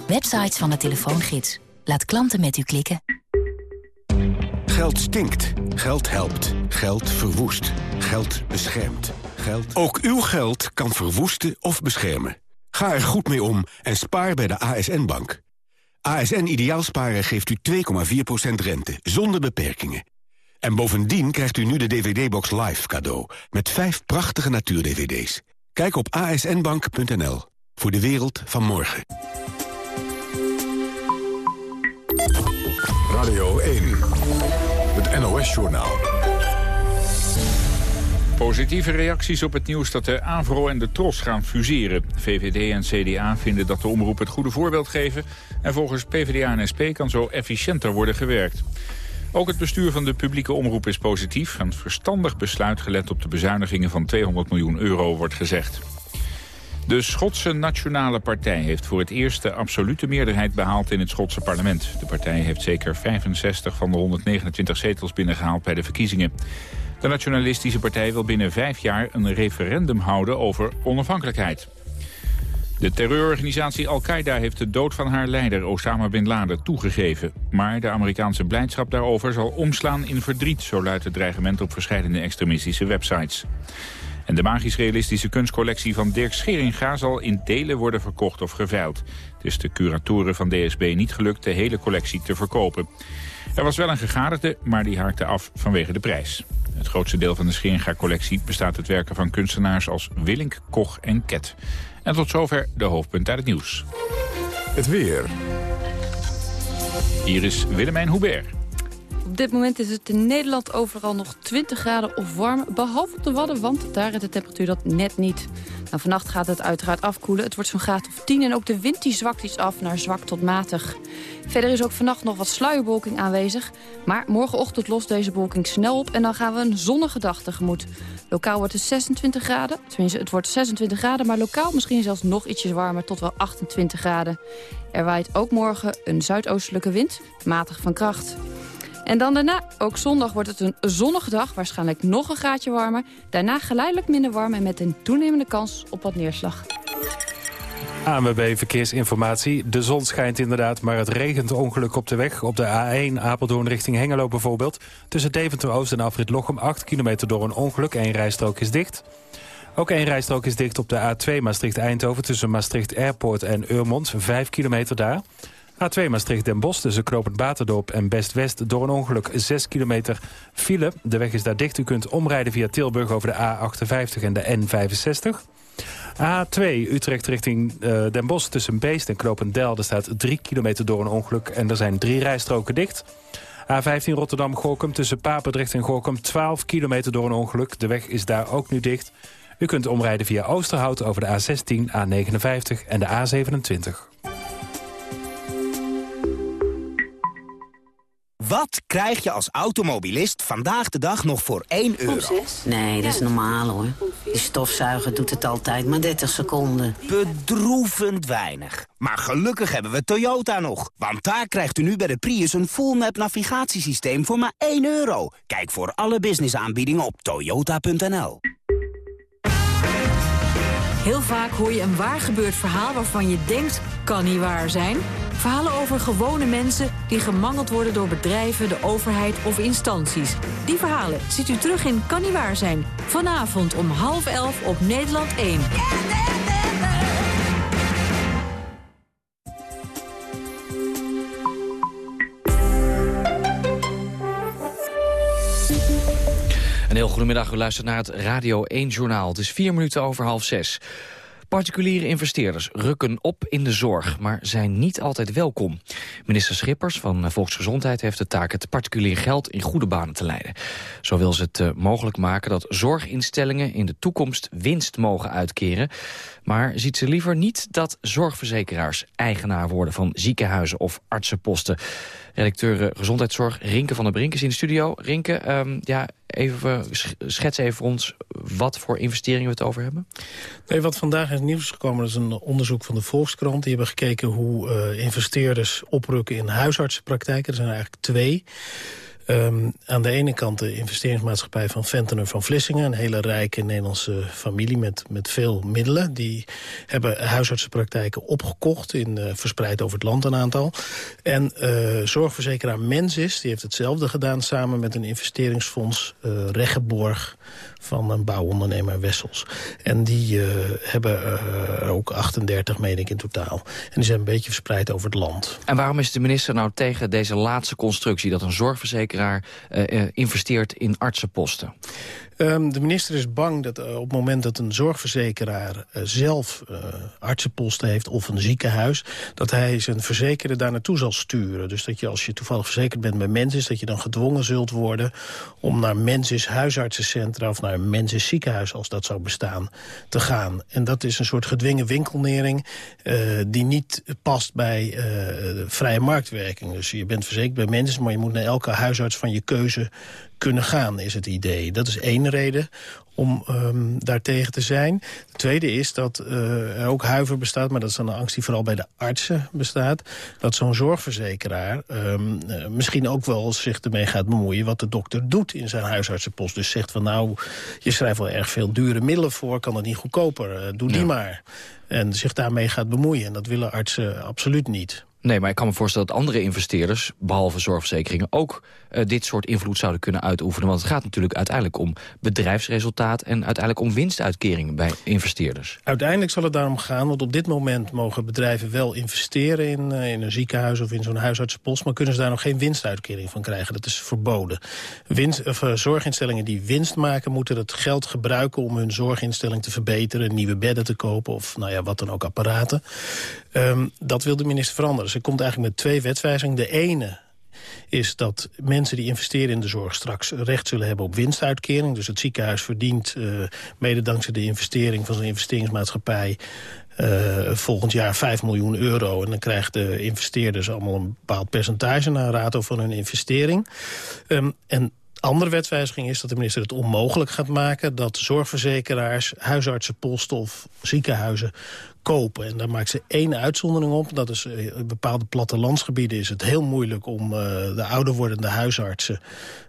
S19: Websites van de telefoongids. Laat klanten met u klikken.
S20: Geld stinkt. Geld helpt. Geld verwoest. Geld beschermt. Geld... Ook uw geld kan verwoesten of beschermen. Ga er goed mee om en spaar bij de ASN-bank. ASN Ideaalsparen geeft u 2,4% rente, zonder beperkingen. En bovendien krijgt u nu de DVD-box Live cadeau... met vijf prachtige natuur-DVD's. Kijk op asnbank.nl voor de wereld van morgen.
S1: Radio 1, het NOS-journaal.
S2: Positieve reacties op het nieuws dat de AVRO en de TROS gaan fuseren. VVD en CDA vinden dat de omroep het goede voorbeeld geven... en volgens PvdA en SP kan zo efficiënter worden gewerkt. Ook het bestuur van de publieke omroep is positief. Een verstandig besluit gelet op de bezuinigingen van 200 miljoen euro wordt gezegd. De Schotse Nationale Partij heeft voor het eerst de absolute meerderheid behaald in het Schotse parlement. De partij heeft zeker 65 van de 129 zetels binnengehaald bij de verkiezingen. De nationalistische partij wil binnen vijf jaar een referendum houden over onafhankelijkheid. De terreurorganisatie Al-Qaeda heeft de dood van haar leider Osama Bin Laden toegegeven. Maar de Amerikaanse blijdschap daarover zal omslaan in verdriet... zo luidt het dreigement op verschillende extremistische websites. En de magisch-realistische kunstcollectie van Dirk Scheringa... zal in delen worden verkocht of geveild. Het is de curatoren van DSB niet gelukt de hele collectie te verkopen. Er was wel een gegadigde, maar die haakte af vanwege de prijs. Het grootste deel van de Scheringa-collectie bestaat uit werken van kunstenaars als Willink, Koch en Ket. En tot zover de hoofdpunt uit het nieuws.
S1: Het weer.
S2: Hier is Willemijn Hubert.
S21: Op dit moment is het in Nederland overal nog 20 graden of warm. Behalve op de Wadden, want daar is de temperatuur dat net niet. Nou, vannacht gaat het uiteraard afkoelen. Het wordt zo'n graad of 10 en ook de wind die zwakt iets af naar zwak tot matig. Verder is ook vannacht nog wat sluierbewolking aanwezig. Maar morgenochtend lost deze bewolking snel op en dan gaan we een zonnige dag tegemoet. Lokaal wordt het 26 graden. Tenminste, het wordt 26 graden, maar lokaal misschien zelfs nog ietsjes warmer tot wel 28 graden. Er waait ook morgen een zuidoostelijke wind, matig van kracht. En dan daarna, ook zondag wordt het een zonnige dag, waarschijnlijk nog een graadje warmer. Daarna geleidelijk minder warm en met een toenemende kans op wat neerslag.
S3: ANWB Verkeersinformatie. De zon schijnt inderdaad, maar het regent ongeluk op de weg. Op de A1 Apeldoorn richting Hengelo bijvoorbeeld. Tussen Deventer-Oost en Afrit Lochem 8 kilometer door een ongeluk. Eén rijstrook is dicht. Ook één rijstrook is dicht op de A2 Maastricht-Eindhoven... tussen Maastricht Airport en Urmond, 5 kilometer daar. A2 Maastricht-Den Bosch tussen Knopend Baterdorp en Best-West... door een ongeluk 6 kilometer file. De weg is daar dicht. U kunt omrijden via Tilburg over de A58 en de N65. A2 Utrecht richting uh, Den Bosch tussen Beest en Knopendel. Er staat 3 kilometer door een ongeluk en er zijn drie rijstroken dicht. A15 Rotterdam-Gorkum tussen Papendrecht en Gorkum 12 kilometer door een ongeluk. De weg is daar ook nu dicht. U kunt omrijden via Oosterhout over de A16, A59 en de A27.
S22: Wat krijg je als automobilist vandaag de dag nog voor 1 euro?
S23: Nee, dat is normaal hoor. Die stofzuiger doet het altijd maar 30 seconden.
S22: Bedroevend weinig. Maar gelukkig hebben we Toyota nog. Want daar krijgt u nu bij de Prius een full-map navigatiesysteem voor maar 1 euro. Kijk voor alle businessaanbiedingen op toyota.nl.
S24: Heel vaak hoor je een waar gebeurd verhaal waarvan je denkt, kan niet waar zijn... Verhalen over gewone mensen die gemangeld worden door bedrijven, de overheid of instanties. Die verhalen ziet u terug in Kan niet waar zijn. Vanavond om half elf op Nederland 1.
S7: Een heel goedemiddag, u luistert naar het Radio 1-journaal. Het is vier minuten over half zes. Particuliere investeerders rukken op in de zorg, maar zijn niet altijd welkom. Minister Schippers van Volksgezondheid heeft de taak het particulier geld in goede banen te leiden. Zo wil ze het uh, mogelijk maken dat zorginstellingen in de toekomst winst mogen uitkeren. Maar ziet ze liever niet dat zorgverzekeraars eigenaar worden van ziekenhuizen of artsenposten. Redacteur Gezondheidszorg Rinke van der Brink is in de studio. Rinke, um, ja, Even, schets even ons wat voor investeringen we het over hebben.
S25: Nee, wat vandaag het nieuws is gekomen, is een onderzoek van de Volkskrant. Die hebben gekeken hoe uh, investeerders oprukken in huisartsenpraktijken. Er zijn eigenlijk twee. Um, aan de ene kant de investeringsmaatschappij van Ventener van Vlissingen. Een hele rijke Nederlandse familie met, met veel middelen. Die hebben huisartsenpraktijken opgekocht, in, uh, verspreid over het land een aantal. En uh, zorgverzekeraar Mensis, die heeft hetzelfde gedaan... samen met een investeringsfonds, uh, Reggeborg van een bouwondernemer Wessels. En die hebben uh, ook 38, meen ik, in totaal. En die zijn een beetje verspreid over het land.
S7: En waarom is de minister nou tegen deze laatste constructie... dat een zorgverzekeraar uh, investeert in artsenposten?
S25: Um, de minister is bang dat uh, op het moment dat een zorgverzekeraar uh, zelf uh, artsenposten heeft of een ziekenhuis, dat hij zijn verzekerde daar naartoe zal sturen. Dus dat je als je toevallig verzekerd bent bij Mensis, dat je dan gedwongen zult worden om naar Mensis huisartsencentra of naar een Mensis ziekenhuis, als dat zou bestaan, te gaan. En dat is een soort gedwongen winkelnering die niet past bij vrije marktwerking. Dus je bent verzekerd bij Mensis, maar je moet naar elke huisarts van je keuze kunnen gaan, is het idee. Dat is één reden om um, daartegen te zijn. De tweede is dat uh, er ook huiver bestaat, maar dat is dan een angst die vooral bij de artsen bestaat, dat zo'n zorgverzekeraar um, uh, misschien ook wel zich ermee gaat bemoeien wat de dokter doet in zijn huisartsenpost. Dus zegt van nou, je schrijft wel erg veel dure middelen voor, kan het niet goedkoper, uh, doe die ja. maar. En zich daarmee gaat bemoeien. En dat willen artsen absoluut niet.
S7: Nee, maar ik kan me voorstellen dat andere investeerders, behalve zorgverzekeringen, ook dit soort invloed zouden kunnen uitoefenen. Want het gaat natuurlijk uiteindelijk om bedrijfsresultaat en uiteindelijk om winstuitkeringen bij investeerders.
S25: Uiteindelijk zal het daarom gaan, want op dit moment mogen bedrijven wel investeren in, uh, in een ziekenhuis of in zo'n huisartsenpost, maar kunnen ze daar nog geen winstuitkering van krijgen. Dat is verboden. Uh, zorginstellingen die winst maken, moeten dat geld gebruiken om hun zorginstelling te verbeteren, nieuwe bedden te kopen of nou ja, wat dan ook apparaten. Um, dat wil de minister veranderen. Er komt eigenlijk met twee wetswijzigingen. De ene is dat mensen die investeren in de zorg straks recht zullen hebben op winstuitkering. Dus het ziekenhuis verdient, uh, mede dankzij de investering van zijn investeringsmaatschappij... Uh, volgend jaar 5 miljoen euro. En dan krijgt de investeerders allemaal een bepaald percentage... naar rato van hun investering. Um, en andere wetswijziging is dat de minister het onmogelijk gaat maken... dat zorgverzekeraars, huisartsenposten of ziekenhuizen kopen. En daar maakt ze één uitzondering op. Dat is in bepaalde plattelandsgebieden is het heel moeilijk om uh, de ouder wordende huisartsen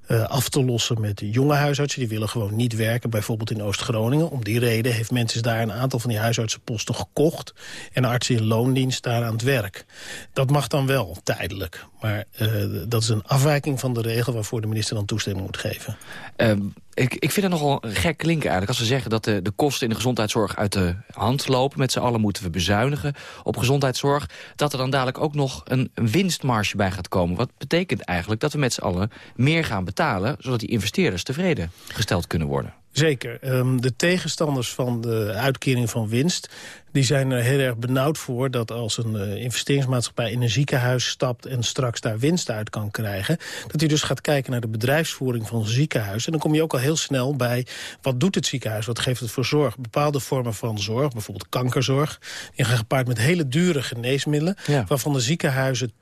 S25: uh, af te lossen met jonge huisartsen. Die willen gewoon niet werken, bijvoorbeeld in Oost-Groningen. Om die reden heeft mensen daar een aantal van die huisartsenposten gekocht. En artsen in loondienst daar aan het werk. Dat mag dan wel, tijdelijk. Maar uh, dat is een afwijking van de regel waarvoor de minister dan toestemming moet geven.
S7: Um, ik, ik vind het nogal gek klinken eigenlijk. Als ze zeggen dat de, de kosten in de gezondheidszorg uit de hand lopen. Met z'n allen moeten we bezuinigen op gezondheidszorg. Dat er dan dadelijk ook nog een, een winstmarge bij gaat komen. Wat betekent eigenlijk dat we met z'n allen meer gaan betalen. Zodat die investeerders tevreden gesteld kunnen worden.
S25: Zeker. Um, de tegenstanders van de uitkering van winst... die zijn er heel erg benauwd voor dat als een uh, investeringsmaatschappij... in een ziekenhuis stapt en straks daar winst uit kan krijgen... dat hij dus gaat kijken naar de bedrijfsvoering van een ziekenhuis. En dan kom je ook al heel snel bij... wat doet het ziekenhuis, wat geeft het voor zorg? Bepaalde vormen van zorg, bijvoorbeeld kankerzorg... die gaan gepaard met hele dure geneesmiddelen... Ja. waarvan de ziekenhuizen 80%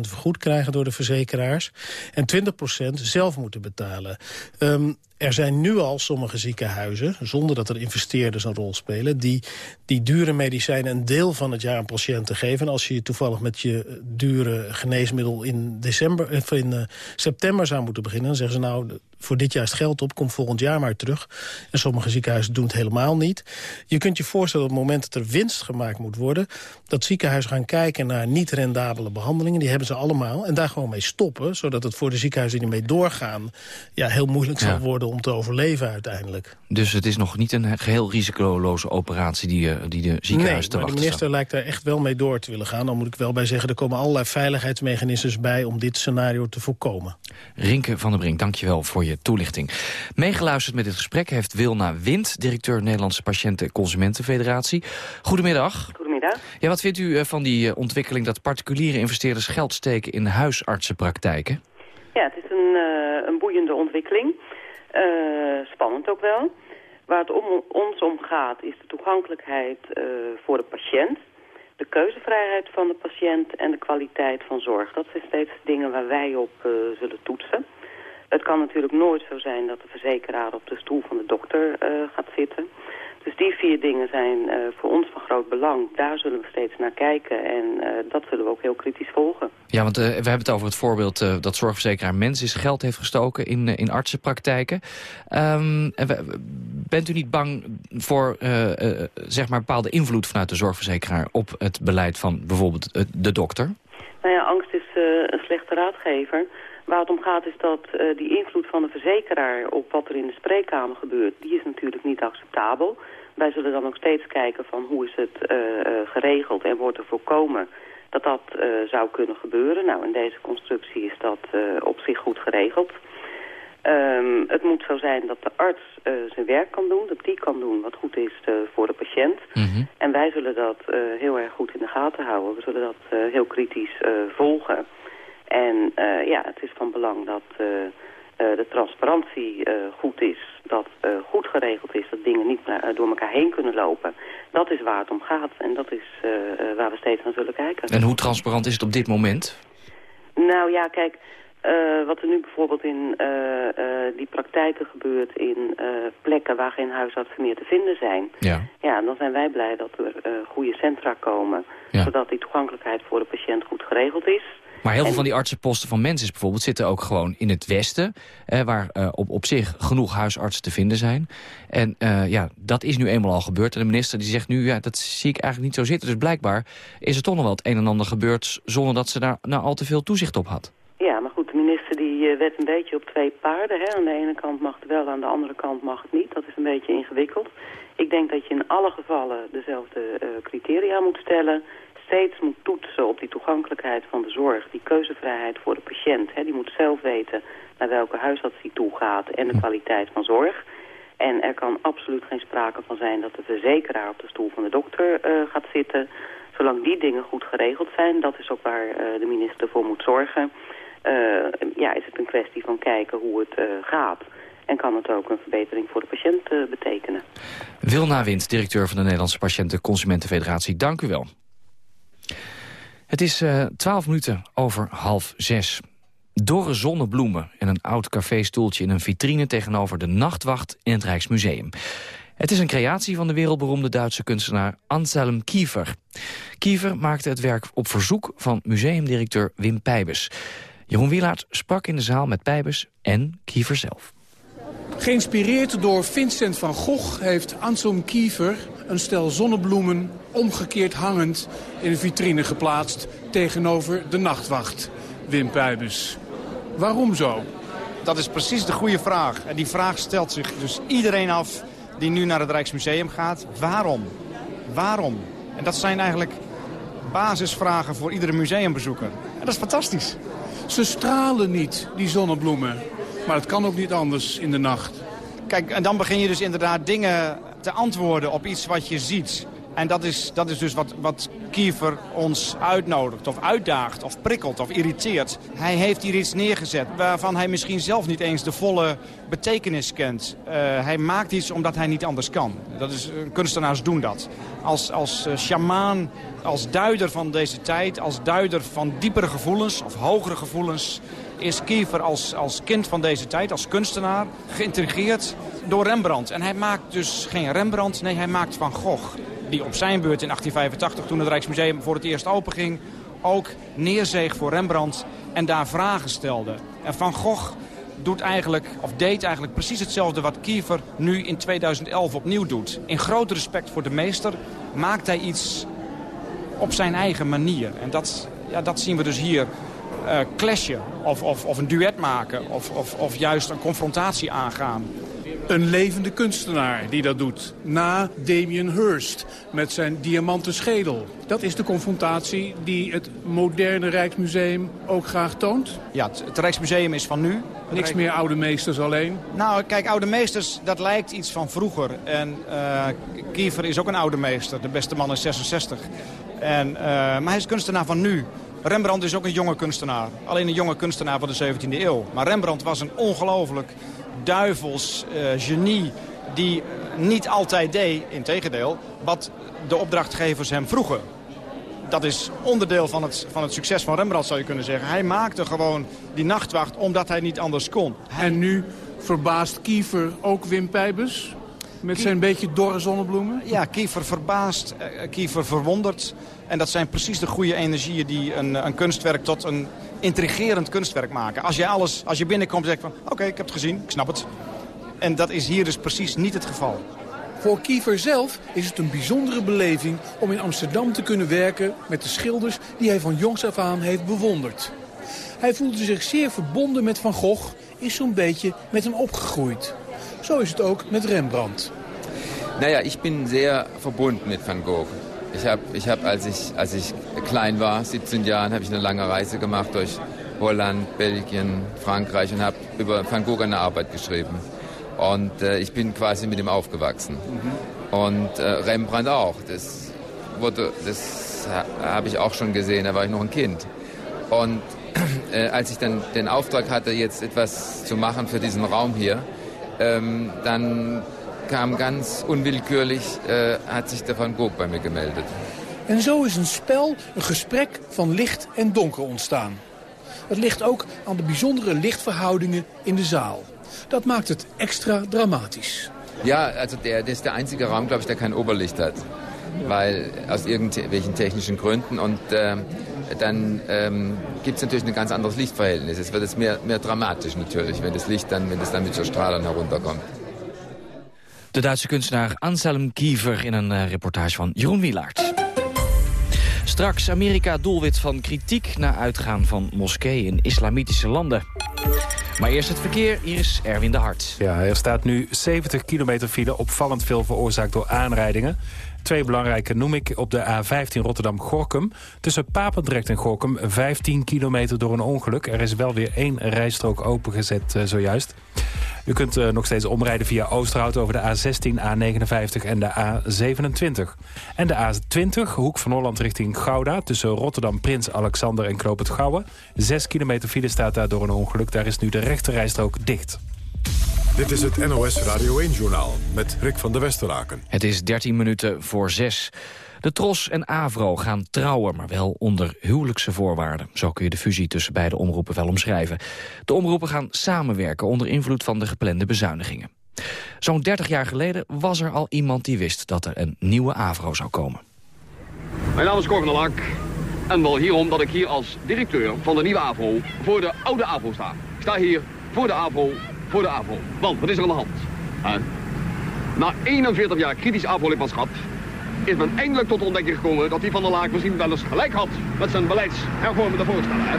S25: vergoed krijgen door de verzekeraars... en 20% zelf moeten betalen. Um, er zijn nu al sommige ziekenhuizen, zonder dat er investeerders een rol spelen... die, die dure medicijnen een deel van het jaar aan patiënten geven. En als je toevallig met je dure geneesmiddel in, december, of in uh, september zou moeten beginnen... dan zeggen ze nou, voor dit jaar is het geld op, kom volgend jaar maar terug. En sommige ziekenhuizen doen het helemaal niet. Je kunt je voorstellen op het moment dat er winst gemaakt moet worden... dat ziekenhuizen gaan kijken naar niet rendabele behandelingen. Die hebben ze allemaal. En daar gewoon mee stoppen. Zodat het voor de ziekenhuizen die ermee doorgaan... Ja, heel moeilijk ja. zal worden om te overleven uiteindelijk.
S7: Dus het is nog niet een geheel risicoloze operatie die, uh, die de ziekenhuizen
S25: nee,
S7: te wachten
S25: de minister lijkt daar echt wel mee door te willen gaan. Dan moet ik wel bij zeggen, er komen allerlei veiligheidsmechanismes bij... om dit scenario te voorkomen.
S7: Rinke van der Brink, dankjewel voor je toelichting. Meegeluisterd met dit gesprek heeft Wilna Wind... directeur Nederlandse Patiënten-Consumentenfederatie. Goedemiddag.
S26: Goedemiddag.
S7: Ja, wat vindt u van die ontwikkeling dat particuliere investeerders geld steken in huisartsenpraktijken?
S26: Ja, het is een, uh, een boeiende ontwikkeling. Uh, spannend ook wel. Waar het om ons om gaat is de toegankelijkheid uh, voor de patiënt de keuzevrijheid van de patiënt en de kwaliteit van zorg. Dat zijn steeds dingen waar wij op uh, zullen toetsen. Het kan natuurlijk nooit zo zijn dat de verzekeraar op de stoel van de dokter uh, gaat zitten. Dus die vier dingen zijn uh, voor ons van groot belang. Daar zullen we steeds naar kijken en uh, dat zullen we ook heel kritisch volgen.
S7: Ja, want we hebben het over het voorbeeld dat zorgverzekeraar Mensis geld heeft gestoken in, in artsenpraktijken. Um, bent u niet bang voor zeg maar bepaalde invloed vanuit de zorgverzekeraar op het beleid van bijvoorbeeld de dokter?
S26: Nou ja, angst is een slechte raadgever. Waar het om gaat is dat uh, die invloed van de verzekeraar op wat er in de spreekkamer gebeurt, die is natuurlijk niet acceptabel. Wij zullen dan ook steeds kijken van hoe is het uh, uh, geregeld en wordt er voorkomen dat dat zou kunnen gebeuren. Nou, in deze constructie is dat op zich goed geregeld. Um, het moet zo zijn dat de arts zijn werk kan doen, dat die kan doen wat goed is voor de patiënt. Mm -hmm. En wij zullen dat heel erg goed in de gaten houden. We zullen dat heel kritisch volgen. En uh, ja, het is van belang dat uh, uh, de transparantie goed is, dat goed geregeld is, dat dingen niet door elkaar heen kunnen lopen. Dat is waar het om gaat en dat is waar we steeds naar zullen kijken.
S7: En hoe transparant is het op dit moment?
S26: Nou ja, kijk, wat er nu bijvoorbeeld in die praktijken gebeurt in plekken waar geen huisartsen meer te vinden zijn. Ja, ja dan zijn wij blij dat er goede centra komen, ja. zodat die toegankelijkheid voor de patiënt goed geregeld is.
S7: Maar heel veel van die artsenposten van mensen bijvoorbeeld zitten ook gewoon in het westen. Eh, waar uh, op, op zich genoeg huisartsen te vinden zijn. En uh, ja, dat is nu eenmaal al gebeurd. En de minister die zegt nu, ja, dat zie ik eigenlijk niet zo zitten. Dus blijkbaar is er toch nog wel het een en ander gebeurd... zonder dat ze daar nou al te veel toezicht op had.
S26: Ja, maar goed, de minister die werd een beetje op twee paarden. Hè. Aan de ene kant mag het wel, aan de andere kant mag het niet. Dat is een beetje ingewikkeld. Ik denk dat je in alle gevallen dezelfde criteria moet stellen steeds moet toetsen op die toegankelijkheid van de zorg, die keuzevrijheid voor de patiënt. Hè, die moet zelf weten naar welke huisarts hij toe gaat en de kwaliteit van zorg. En er kan absoluut geen sprake van zijn dat de verzekeraar op de stoel van de dokter uh, gaat zitten. Zolang die dingen goed geregeld zijn, dat is ook waar uh, de minister voor moet zorgen. Uh, ja, is het een kwestie van kijken hoe het gaat. En kan het ook een verbetering voor de patiënt betekenen.
S7: Wilna Wind, directeur van de Nederlandse Patiënten Consumentenfederatie. Dank u wel. Het is uh, twaalf minuten over half zes. Dorre zonnebloemen en een oud caféstoeltje in een vitrine... tegenover de Nachtwacht in het Rijksmuseum. Het is een creatie van de wereldberoemde Duitse kunstenaar Anselm Kiefer. Kiefer maakte het werk op verzoek van museumdirecteur Wim Pijbes. Jeroen Wielaert sprak in de zaal met Pijbes en Kiefer zelf.
S27: Geïnspireerd door Vincent van Gogh heeft Anselm Kiefer een stel zonnebloemen omgekeerd hangend in een vitrine geplaatst tegenover de nachtwacht, Wim Puibus. Waarom zo?
S28: Dat is precies de goede vraag. En die vraag stelt zich dus iedereen af die nu naar het Rijksmuseum gaat. Waarom? Waarom? En dat zijn eigenlijk basisvragen voor iedere museumbezoeker. En dat is fantastisch.
S27: Ze stralen niet, die zonnebloemen. Maar het kan ook niet anders in de nacht.
S28: Kijk, en dan begin je dus inderdaad dingen te antwoorden op iets wat je ziet. En dat is, dat is dus wat, wat Kiefer ons uitnodigt, of uitdaagt, of prikkelt, of irriteert. Hij heeft hier iets neergezet waarvan hij misschien zelf niet eens de volle betekenis kent. Uh, hij maakt iets omdat hij niet anders kan. Dat is, uh, kunstenaars doen dat. Als, als shamaan, als duider van deze tijd, als duider van diepere gevoelens of hogere gevoelens is Kiefer als, als kind van deze tijd, als kunstenaar, geïntrigeerd door Rembrandt. En hij maakt dus geen Rembrandt, nee, hij maakt Van Gogh. Die op zijn beurt in 1885, toen het Rijksmuseum voor het eerst openging... ook neerzeeg voor Rembrandt en daar vragen stelde. En Van Gogh doet eigenlijk, of deed eigenlijk precies hetzelfde wat Kiefer nu in 2011 opnieuw doet. In groot respect voor de meester maakt hij iets op zijn eigen manier. En dat, ja, dat zien we dus hier uh, clashen of, of, of een duet maken of, of, of juist een confrontatie aangaan.
S27: Een levende kunstenaar die dat doet. Na Damien Hirst met zijn diamanten schedel. Dat is de confrontatie die het moderne Rijksmuseum ook graag toont?
S28: Ja, het, Rijksmuseum is van nu.
S27: Niks meer oude meesters alleen?
S28: Nou, kijk, oude meesters, dat lijkt iets van vroeger. En uh, Kiefer is ook een oude meester. De beste man is 66. En, uh, maar hij is kunstenaar van nu. Rembrandt is ook een jonge kunstenaar. Alleen een jonge kunstenaar van de 17e eeuw. Maar Rembrandt was een ongelooflijk duivels uh, genie die niet altijd deed, in tegendeel, wat de opdrachtgevers hem vroegen. dat is onderdeel van het, van het succes van Rembrandt, zou je kunnen zeggen. Hij maakte gewoon die nachtwacht omdat hij niet anders kon.
S27: En nu verbaast Kiefer ook Wim Pijbus? Met zijn beetje dorre zonnebloemen?
S28: Ja, Kiefer verbaast, uh, Kiefer verwondert. En dat zijn precies de goede energieën die een, een kunstwerk tot een intrigerend kunstwerk maken. Als je, alles, als je binnenkomt en zegt van, oké, ik heb het gezien, ik snap het. En dat is hier dus precies niet het geval.
S27: Voor Kiefer zelf is het een bijzondere beleving om in Amsterdam te kunnen werken met de schilders die hij van jongs af aan heeft bewonderd. Hij voelde zich zeer verbonden met Van Gogh, is zo'n beetje met hem opgegroeid. Zo is het ook met Rembrandt.
S29: Naja, ich bin sehr verbunden mit Van Gogh. Ich habe, ich hab, als, ich, als ich klein war, 17 Jahren, habe ich eine lange Reise gemacht durch Holland, Belgien, Frankreich und habe über Van Gogh eine Arbeit geschrieben. Und äh, ich bin quasi mit ihm aufgewachsen. Mhm. Und äh, Rembrandt auch. Das, wurde, das habe ich auch schon gesehen, da war ich noch ein Kind. Und äh, als ich dann den Auftrag hatte, jetzt etwas zu machen für diesen Raum hier, ähm, dann kam ganz unwillkürlich, äh, hat sich der Van Gogh bei mir gemeldet.
S27: En zo is een spel, een gesprek van licht en donker ontstaan. Het ligt ook aan de bijzondere lichtverhoudingen in de zaal. Dat maakt het extra dramatisch.
S29: Ja, also der, das ist der einzige Raum, glaube ich, der kein Oberlicht hat. Weil aus irgendwelchen technischen Gründen. Und äh, dann ähm, gibt es natürlich ein ganz anderes Lichtverhältnis. Es wird es mehr, mehr dramatisch natürlich, wenn das Licht dann, wenn das dann mit so Strahlern herunterkommt.
S7: De Duitse kunstenaar Anselm Kiever in een uh, reportage van Jeroen Wielaert. Straks Amerika doelwit van kritiek na uitgaan van moskeeën in islamitische landen. Maar eerst het verkeer, hier is Erwin de Hart.
S3: Ja, er staat nu 70 kilometer file, opvallend veel veroorzaakt door aanrijdingen. Twee belangrijke noem ik op de A15 Rotterdam-Gorkum. Tussen Papendrecht en Gorkum 15 kilometer door een ongeluk. Er is wel weer één rijstrook opengezet uh, zojuist. U kunt uh, nog steeds omrijden via Oosterhout over de A16, A59 en de A27. En de A20, hoek van Holland richting Gouda... tussen Rotterdam, Prins, Alexander en Knoop het Gouwen. Zes kilometer file staat daar door een ongeluk. Daar is nu de rechte rijstrook dicht.
S1: Dit is het NOS Radio 1-journaal met Rick van der Westeraken.
S7: Het is 13 minuten voor 6. De Tros en Avro gaan trouwen, maar wel onder huwelijkse voorwaarden. Zo kun je de fusie tussen beide omroepen wel omschrijven. De omroepen gaan samenwerken onder invloed van de geplande bezuinigingen. Zo'n 30 jaar geleden was er al iemand die wist dat er een nieuwe Avro zou komen.
S30: Mijn naam is Cor van der Laak. En wel hierom dat ik hier als directeur van de nieuwe AVRO voor de oude AVRO sta. Ik sta hier voor de AVRO voor de AVRO. Want, wat is er aan de hand? Huh? Na 41 jaar kritisch AVRO-lidmaatschap is men eindelijk tot ontdekking gekomen dat die Van der Laak misschien wel eens gelijk had met zijn beleidshervormende voorstellen. Hè?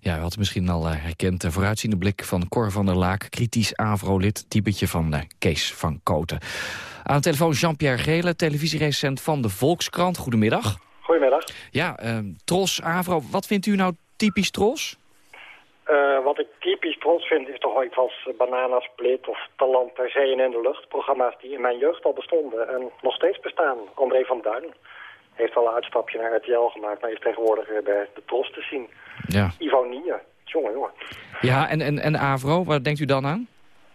S7: Ja, u had misschien al herkend de vooruitziende blik van Cor van der Laak... kritisch AVRO-lid, typetje van uh, Kees van Koten. Aan de telefoon Jean-Pierre Gele, televisierecent van de Volkskrant. Goedemiddag.
S31: Goedemiddag.
S7: Ja, uh, Tros, AVRO, wat vindt u nou typisch Tros?
S31: Uh, wat ik typisch trots vind is toch iets als Banana Split of Talent ter zee en in de lucht. Programma's die in mijn jeugd al bestonden en nog steeds bestaan. André van Duin heeft wel een uitstapje naar RTL gemaakt, maar is tegenwoordig bij de Tros te zien.
S7: Ja.
S31: Ivo Nier, jongen, jongen.
S7: Ja, en, en, en Avro, waar denkt u dan aan?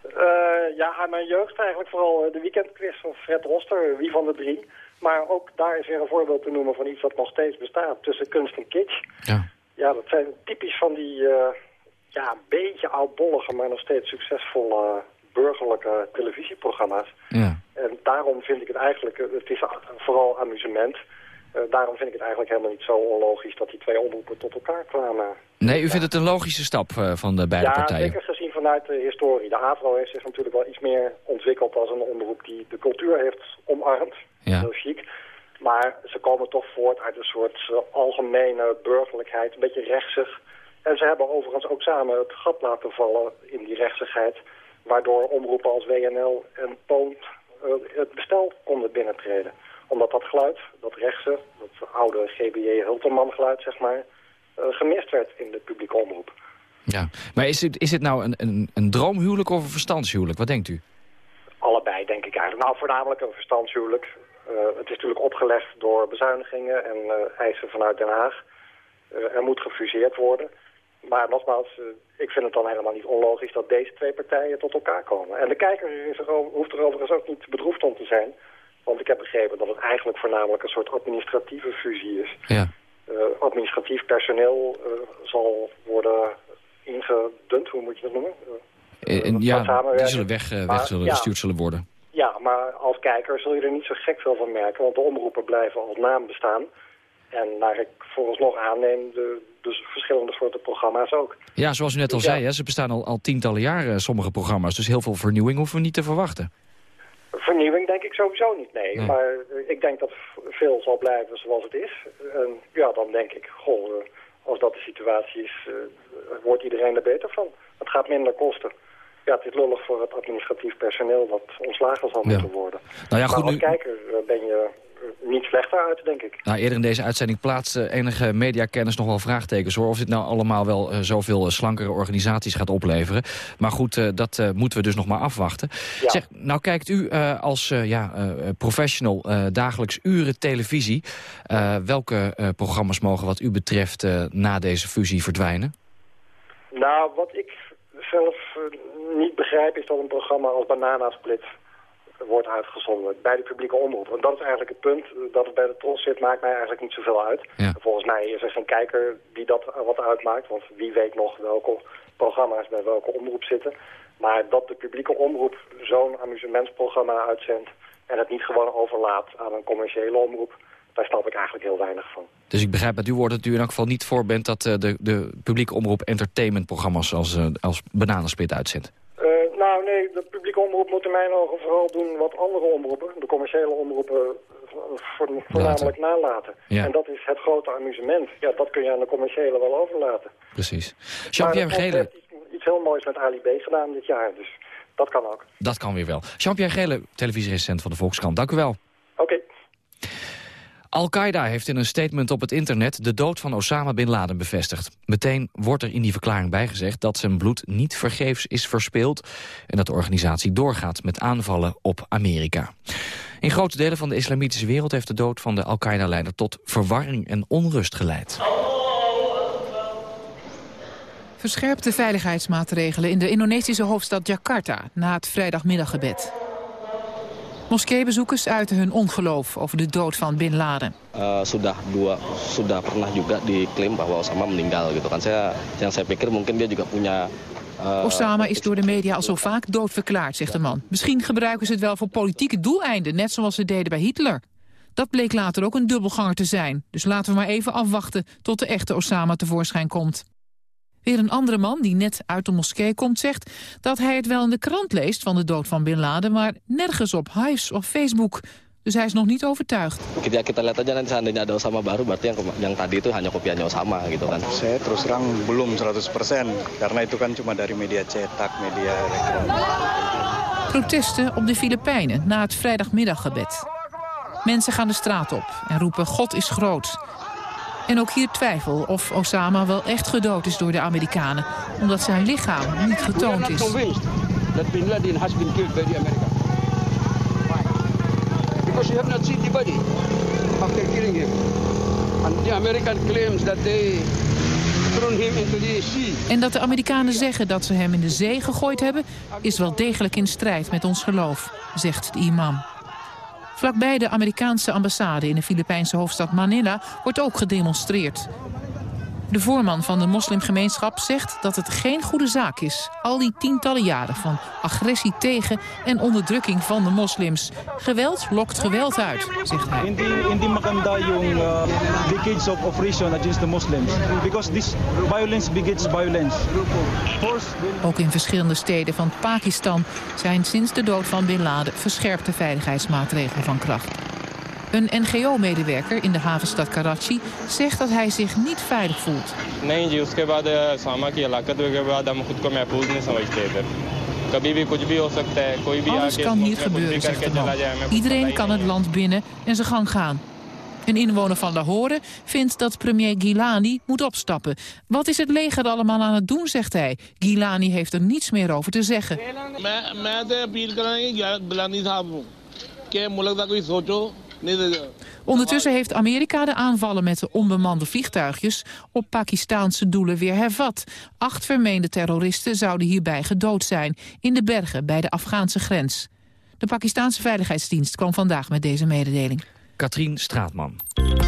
S31: Uh, ja, aan mijn jeugd eigenlijk vooral de weekendquiz van Fred Roster, wie van de drie. Maar ook daar is weer een voorbeeld te noemen van iets wat nog steeds bestaat, tussen kunst en kitsch.
S7: Ja.
S31: Ja, dat zijn typisch van die... Uh, ja, een beetje oudbollige, maar nog steeds succesvolle burgerlijke televisieprogramma's.
S7: Ja.
S31: En daarom vind ik het eigenlijk, het is vooral amusement. Uh, daarom vind ik het eigenlijk helemaal niet zo onlogisch dat die twee omroepen tot elkaar kwamen.
S7: Nee, u vindt het een logische stap uh, van de beide
S31: ja,
S7: partijen?
S31: Ja, zeker gezien vanuit de historie. De AVRO heeft zich natuurlijk wel iets meer ontwikkeld als een omroep die de cultuur heeft omarmd.
S7: Ja.
S31: Heel chic. Maar ze komen toch voort uit een soort uh, algemene burgerlijkheid, een beetje rechtsig. En ze hebben overigens ook samen het gat laten vallen in die rechtsigheid... waardoor omroepen als WNL en Poont uh, het bestel konden binnentreden. Omdat dat geluid, dat rechtse, dat oude GBJ Hulterman geluid, zeg maar... Uh, gemist werd in de publieke omroep.
S7: Ja, maar is het, is het nou een, een, een droomhuwelijk of een verstandshuwelijk? Wat denkt u?
S31: Allebei, denk ik eigenlijk. Nou, voornamelijk een verstandshuwelijk. Uh, het is natuurlijk opgelegd door bezuinigingen en eisen vanuit Den Haag. er moet gefuseerd worden... Maar nogmaals, uh, ik vind het dan helemaal niet onlogisch dat deze twee partijen tot elkaar komen. En de kijker is er, hoeft er overigens ook niet bedroefd om te zijn. Want ik heb begrepen dat het eigenlijk voornamelijk een soort administratieve fusie is.
S7: Ja.
S31: Uh, administratief personeel uh, zal worden ingedund, hoe moet je dat noemen?
S7: Uh, ja, die zullen weg, weg zullen, ja, gestuurd zullen worden.
S31: Ja, maar als kijker zul je er niet zo gek veel van merken, want de omroepen blijven als naam bestaan. En naar ik vooralsnog aanneem, de, dus verschillende soorten programma's ook.
S7: Ja, zoals u net al
S31: Dus
S7: zei, hè, ze bestaan al, al tientallen jaren, sommige programma's. Dus heel veel vernieuwing hoeven we niet te verwachten.
S31: Vernieuwing denk ik sowieso niet, nee.
S7: Nee.
S31: Maar eh, ik denk dat veel zal blijven zoals het is. En ja, dan denk ik, goh, eh, als dat de situatie is, eh, wordt iedereen er beter van. Het gaat minder kosten. Ja, het is lullig voor het administratief personeel wat ontslagen zal
S7: Ja.
S31: moeten worden.
S7: Nou ja, goed,
S31: maar als
S7: nu-
S31: kijker eh, ben je eh, niet slechter uit, denk ik.
S7: Nou, eerder in deze uitzending plaatste enige mediakennis nog wel vraagtekens... hoor, of dit nou allemaal wel eh, zoveel eh, slankere organisaties gaat opleveren. Maar goed, eh, dat moeten we dus nog maar afwachten. Zeg, nou kijkt u als ja, professional dagelijks uren televisie. Welke programma's mogen wat u betreft na deze fusie verdwijnen?
S31: Nou, wat ik zelf niet begrijp is dat een programma als Banana Split wordt uitgezonden bij de publieke omroep. Want dat is eigenlijk het punt. Dat het bij de tros zit maakt mij eigenlijk niet zoveel uit. Volgens mij is er geen kijker die dat eh, wat uitmaakt. Want wie weet nog welke programma's bij welke omroep zitten. Maar dat de publieke omroep zo'n amusementsprogramma uitzendt... en het niet gewoon overlaat aan een commerciële omroep... daar snap ik eigenlijk heel weinig van.
S7: Dus ik begrijp uit uw woorden dat u in elk geval niet voor bent... dat eh, de, de publieke omroep entertainmentprogramma's als, eh, als Bananensplit uitzendt.
S31: Eh, nou nee, de publieke omroep moet in mijn ogen vooral doen wat andere omroepen, de commerciële omroepen, eh, voor- voornamelijk nalaten.
S7: Ja.
S31: En dat is het grote amusement. Ja, dat kun je aan de commerciële wel overlaten.
S7: Precies. Jean-Pierre Gele,
S31: heeft iets, iets heel moois met Ali B gedaan dit jaar, dus dat kan ook.
S7: dat kan weer wel. Jean-Pierre Gele, televisierecensent van de Volkskrant, dank u wel.
S31: Oké.
S7: Al-Qaeda heeft in een statement op het internet de dood van Osama Bin Laden bevestigd. Meteen wordt er in die verklaring bijgezegd dat zijn bloed niet vergeefs is verspeeld... en dat de organisatie doorgaat met aanvallen op Amerika. In grote delen van de islamitische wereld heeft de dood van de Al-Qaeda-leider... tot verwarring en onrust geleid.
S32: Verscherpte veiligheidsmaatregelen in de Indonesische hoofdstad Jakarta na het vrijdagmiddaggebed. Moskeebezoekers uiten hun ongeloof over de dood van Bin Laden.
S33: Eh, sudah dua sudah pernah juga diklaim bahwa Osama meninggal gitu kan saya yang saya pikir mungkin dia juga punya eh,
S32: Osama is door de media al zo vaak doodverklaard, zegt de man. Misschien gebruiken ze het wel voor politieke doeleinden, net zoals ze deden bij Hitler. Dat bleek later ook een dubbelganger te zijn. Dus laten we maar even afwachten tot de echte Osama tevoorschijn komt. Weer een andere man die net uit de moskee komt zegt dat hij het wel in de krant leest van de dood van Bin Laden, maar nergens op Hives of Facebook. Dus hij is nog niet overtuigd.
S33: kita kita lihat aja nanti seandainya ada Osama baru berarti yang yang tadi itu hanya kopiannya Osama gitu kan.
S34: Saya terus terang belum 100% karena itu kan cuma dari media cetak, media elektronik.
S32: Protesten op de Filipijnen na het vrijdagmiddaggebed. Mensen gaan de straat op en roepen God is groot. En ook hier twijfel of Osama wel echt gedood is door de Amerikanen... omdat zijn lichaam niet getoond is.
S35: that Bin Laden has been killed by the Americans. Because you have not seen the body after killing him. And the American claims that they thrown him into the sea.
S32: En dat de Amerikanen zeggen dat ze hem in de zee gegooid hebben... is wel degelijk in strijd met ons geloof, zegt de imam. Vlakbij de Amerikaanse ambassade in de Filipijnse hoofdstad Manila wordt ook gedemonstreerd. De voorman van de moslimgemeenschap zegt dat het geen goede zaak is. Al die tientallen jaren van agressie tegen en onderdrukking van de moslims. Geweld lokt geweld uit, zegt hij.
S34: Hindi hindi maganda yung uh, decades of oppression against the Muslims because this violence begets violence.
S32: Ook in verschillende steden van Pakistan zijn sinds de dood van Bin Laden verscherpte veiligheidsmaatregelen van kracht. Een NGO-medewerker in de havenstad Karachi zegt dat hij zich niet veilig voelt.
S36: नहीं जी उसके बाद सामा की हलाकत हुए के बाद हम खुद को महफूज नहीं समझते इधर कभी भी कुछ भी हो सकता है कोई भी
S32: Alles
S36: आके
S32: kan
S36: इस
S32: hier
S36: मुल्क में कुछ भी
S32: gebeuren, zegt
S36: करके
S32: de man.
S36: चला जाए हमें कुछ
S32: Iedereen
S36: पता
S32: kan
S36: ही
S32: het land binnen en zijn gang gaan. Een inwoner van Lahore vindt dat premier Gilani moet opstappen. Wat is het leger allemaal aan het doen, zegt hij. Gilani heeft er niets meer over te zeggen.
S36: मैं
S32: Ondertussen heeft Amerika de aanvallen met de onbemande vliegtuigjes op Pakistaanse doelen weer hervat. Acht vermeende terroristen zouden hierbij gedood zijn in de bergen bij de Afghaanse grens. De Pakistanse Veiligheidsdienst kwam vandaag met deze mededeling.
S7: Katrien Straatman.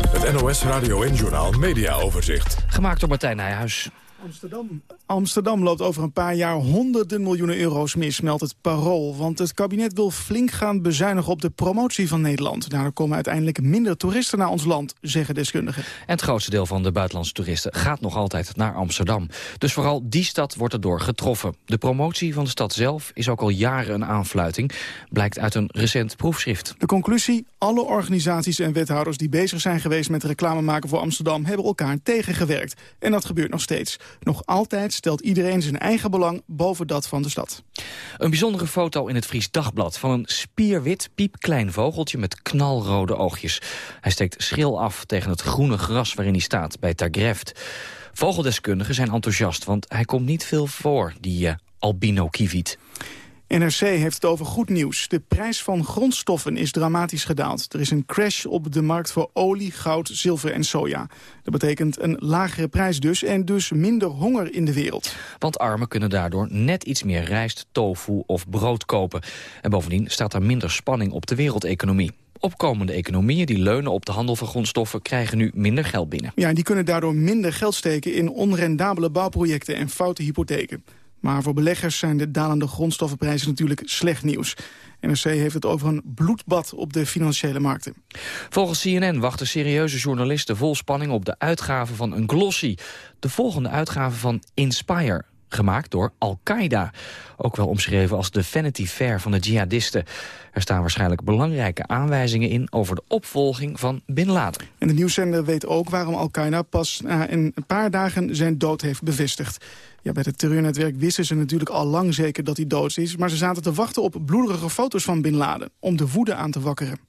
S1: Het NOS Radio en Journaal Media Overzicht.
S7: Gemaakt door Martijn Nijhuis.
S37: Amsterdam. Amsterdam loopt over een paar jaar honderden miljoenen euro's mis, meldt het Parool. Want het kabinet wil flink gaan bezuinigen op de promotie van Nederland. Daardoor komen uiteindelijk minder toeristen naar ons land, zeggen deskundigen.
S7: En het grootste deel van de buitenlandse toeristen gaat nog altijd naar Amsterdam. Dus vooral die stad wordt erdoor getroffen. De promotie van de stad zelf is ook al jaren een aanfluiting, blijkt uit een recent proefschrift.
S37: De conclusie, alle organisaties en wethouders die bezig zijn geweest met reclame maken voor Amsterdam hebben elkaar tegengewerkt. En dat gebeurt nog steeds. Nog altijd stelt iedereen zijn eigen belang boven dat van de stad.
S7: Een bijzondere foto in het Fries Dagblad van een spierwit piepklein vogeltje met knalrode oogjes. Hij steekt schril af tegen het groene gras waarin hij staat bij Tagreft. Vogeldeskundigen zijn enthousiast, want hij komt niet veel voor, die uh, albino kievit.
S37: NRC heeft het over goed nieuws. De prijs van grondstoffen is dramatisch gedaald. Er is een crash op de markt voor olie, goud, zilver en soja. Dat betekent een lagere prijs dus en dus minder honger in de wereld.
S7: Want armen kunnen daardoor net iets meer rijst, tofu of brood kopen. En bovendien staat er minder spanning op de wereldeconomie opkomende economieën die leunen op de handel van grondstoffen krijgen nu minder geld binnen.
S37: Ja, en die kunnen daardoor minder geld steken in onrendabele bouwprojecten en foute hypotheken. Maar voor beleggers zijn de dalende grondstoffenprijzen natuurlijk slecht nieuws. NRC heeft het over een bloedbad op de financiële markten.
S7: Volgens CNN wachten serieuze journalisten vol spanning op de uitgave van een glossy. De volgende uitgave van Inspire, gemaakt door Al-Qaeda. Ook wel omschreven als de Vanity Fair van de jihadisten. Er staan waarschijnlijk belangrijke aanwijzingen in over de opvolging van Bin Laden.
S37: En de nieuwszender weet ook waarom Al-Qaeda pas na een paar dagen zijn dood heeft bevestigd. Ja, bij het terreurnetwerk wisten ze natuurlijk al lang zeker dat hij dood is... maar ze zaten te wachten op bloederige foto's van Bin Laden... om de woede aan te wakkeren.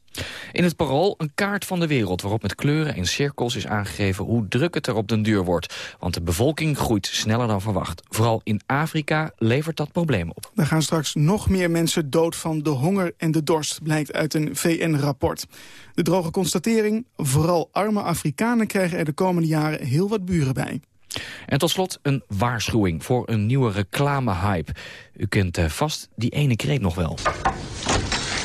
S7: In het parool een kaart van de wereld waarop met kleuren en cirkels is aangegeven hoe druk het er op den duur wordt. Want de bevolking groeit sneller dan verwacht. Vooral in Afrika levert dat problemen op.
S37: Er gaan straks nog meer mensen dood van de honger en de dorst, blijkt uit een VN-rapport. De droge constatering, vooral arme Afrikanen krijgen er de komende jaren heel wat buren bij.
S7: En tot slot een waarschuwing voor een nieuwe reclamehype. U kent uh, vast die ene kreet nog wel.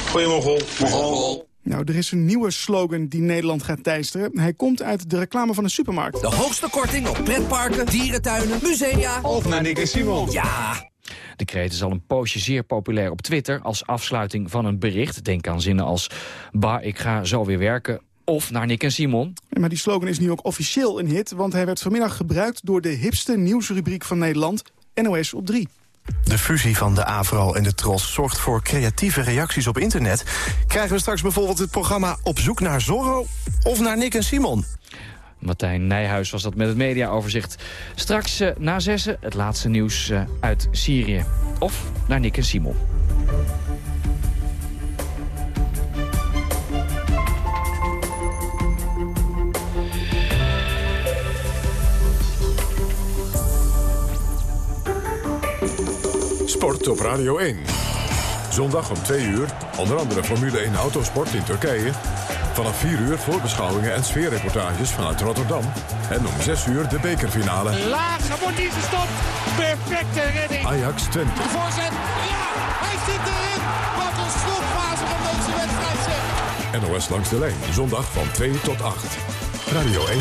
S37: Goeiemorgen. Nou, er is een nieuwe slogan die Nederland gaat teisteren. Hij komt uit de reclame van een supermarkt.
S38: De hoogste korting op pretparken, dierentuinen, musea...
S39: Of naar Nick en Simon.
S7: Ja! De kreet is al een poosje zeer populair op Twitter... als afsluiting van een bericht. Denk aan zinnen als... Bah, ik ga zo weer werken of naar Nick en Simon.
S37: Maar die slogan is nu ook officieel een hit... want hij werd vanmiddag gebruikt door de hipste nieuwsrubriek van Nederland... NOS op 3.
S40: De fusie van de AVRO en de TROS zorgt voor creatieve reacties op internet. Krijgen we straks bijvoorbeeld het programma Op zoek naar Zorro of naar Nick en Simon?
S7: Martijn Nijhuis was dat met het mediaoverzicht. Straks uh, na zessen het laatste nieuws uh, uit Syrië. Of naar Nick en Simon.
S1: Sport op Radio 1. Zondag om 2 uur, onder andere Formule 1 Autosport in Turkije. Vanaf 4 uur voorbeschouwingen en sfeerreportages vanuit Rotterdam. En om 6 uur de bekerfinale.
S41: Laag, wordt niet gestopt. Perfecte redding.
S1: Ajax 20.
S41: De voorzet. Ja, hij zit erin. Wat een slotfase van deze wedstrijd zeg.
S1: NOS langs de lijn, zondag van 2 tot 8. Radio 1.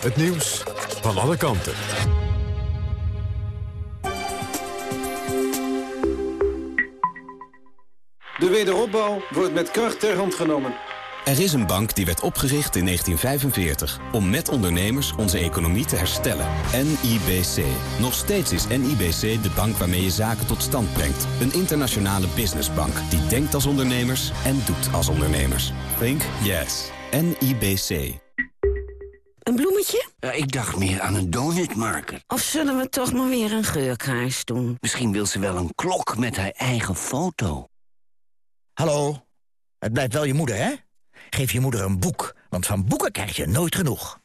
S1: Het nieuws van alle kanten.
S42: De wederopbouw wordt met kracht ter hand genomen.
S43: Er is een bank die werd opgericht in 1945 om met ondernemers onze economie te herstellen. NIBC. Nog steeds is NIBC de bank waarmee je zaken tot stand brengt. Een internationale businessbank die denkt als ondernemers en doet als ondernemers. Think yes. NIBC.
S23: Een bloemetje?
S44: Ja, ik dacht meer aan een donutmarker.
S23: Of zullen we toch maar weer een geurkaars doen?
S44: Misschien wil ze wel een klok met haar eigen foto.
S45: Hallo, het blijft wel je moeder, hè? Geef je moeder een boek, want van boeken krijg je nooit genoeg.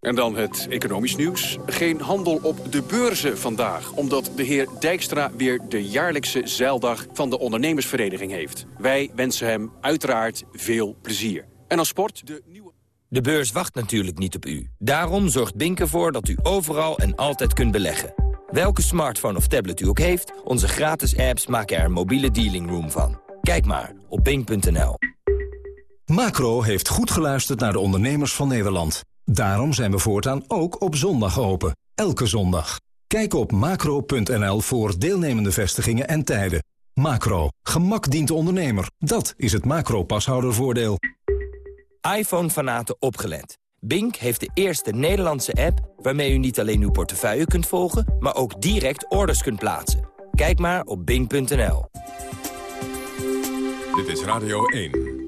S46: En dan het economisch nieuws. Geen handel op de beurzen vandaag, omdat de heer Dijkstra weer de jaarlijkse zeildag van de ondernemersvereniging heeft. Wij wensen hem uiteraard veel plezier. En als sport de nieuwe...
S47: De beurs wacht natuurlijk niet op u. Daarom zorgt Bink ervoor dat u overal en altijd kunt beleggen.
S48: Welke smartphone of tablet u ook heeft, onze gratis apps maken er een mobiele dealing room van. Kijk maar op bing.nl.
S49: Macro heeft goed geluisterd naar de ondernemers van Nederland. Daarom zijn we voortaan ook op zondag open. Elke zondag. Kijk op macro.nl voor deelnemende vestigingen en tijden. Macro. Gemak dient de ondernemer. Dat is het macro-pashoudervoordeel.
S48: iPhone-fanaten opgelet. Bink heeft de eerste Nederlandse app waarmee u niet alleen uw portefeuille kunt volgen... maar ook direct orders kunt plaatsen. Kijk maar op bink.nl.
S1: Dit is Radio 1.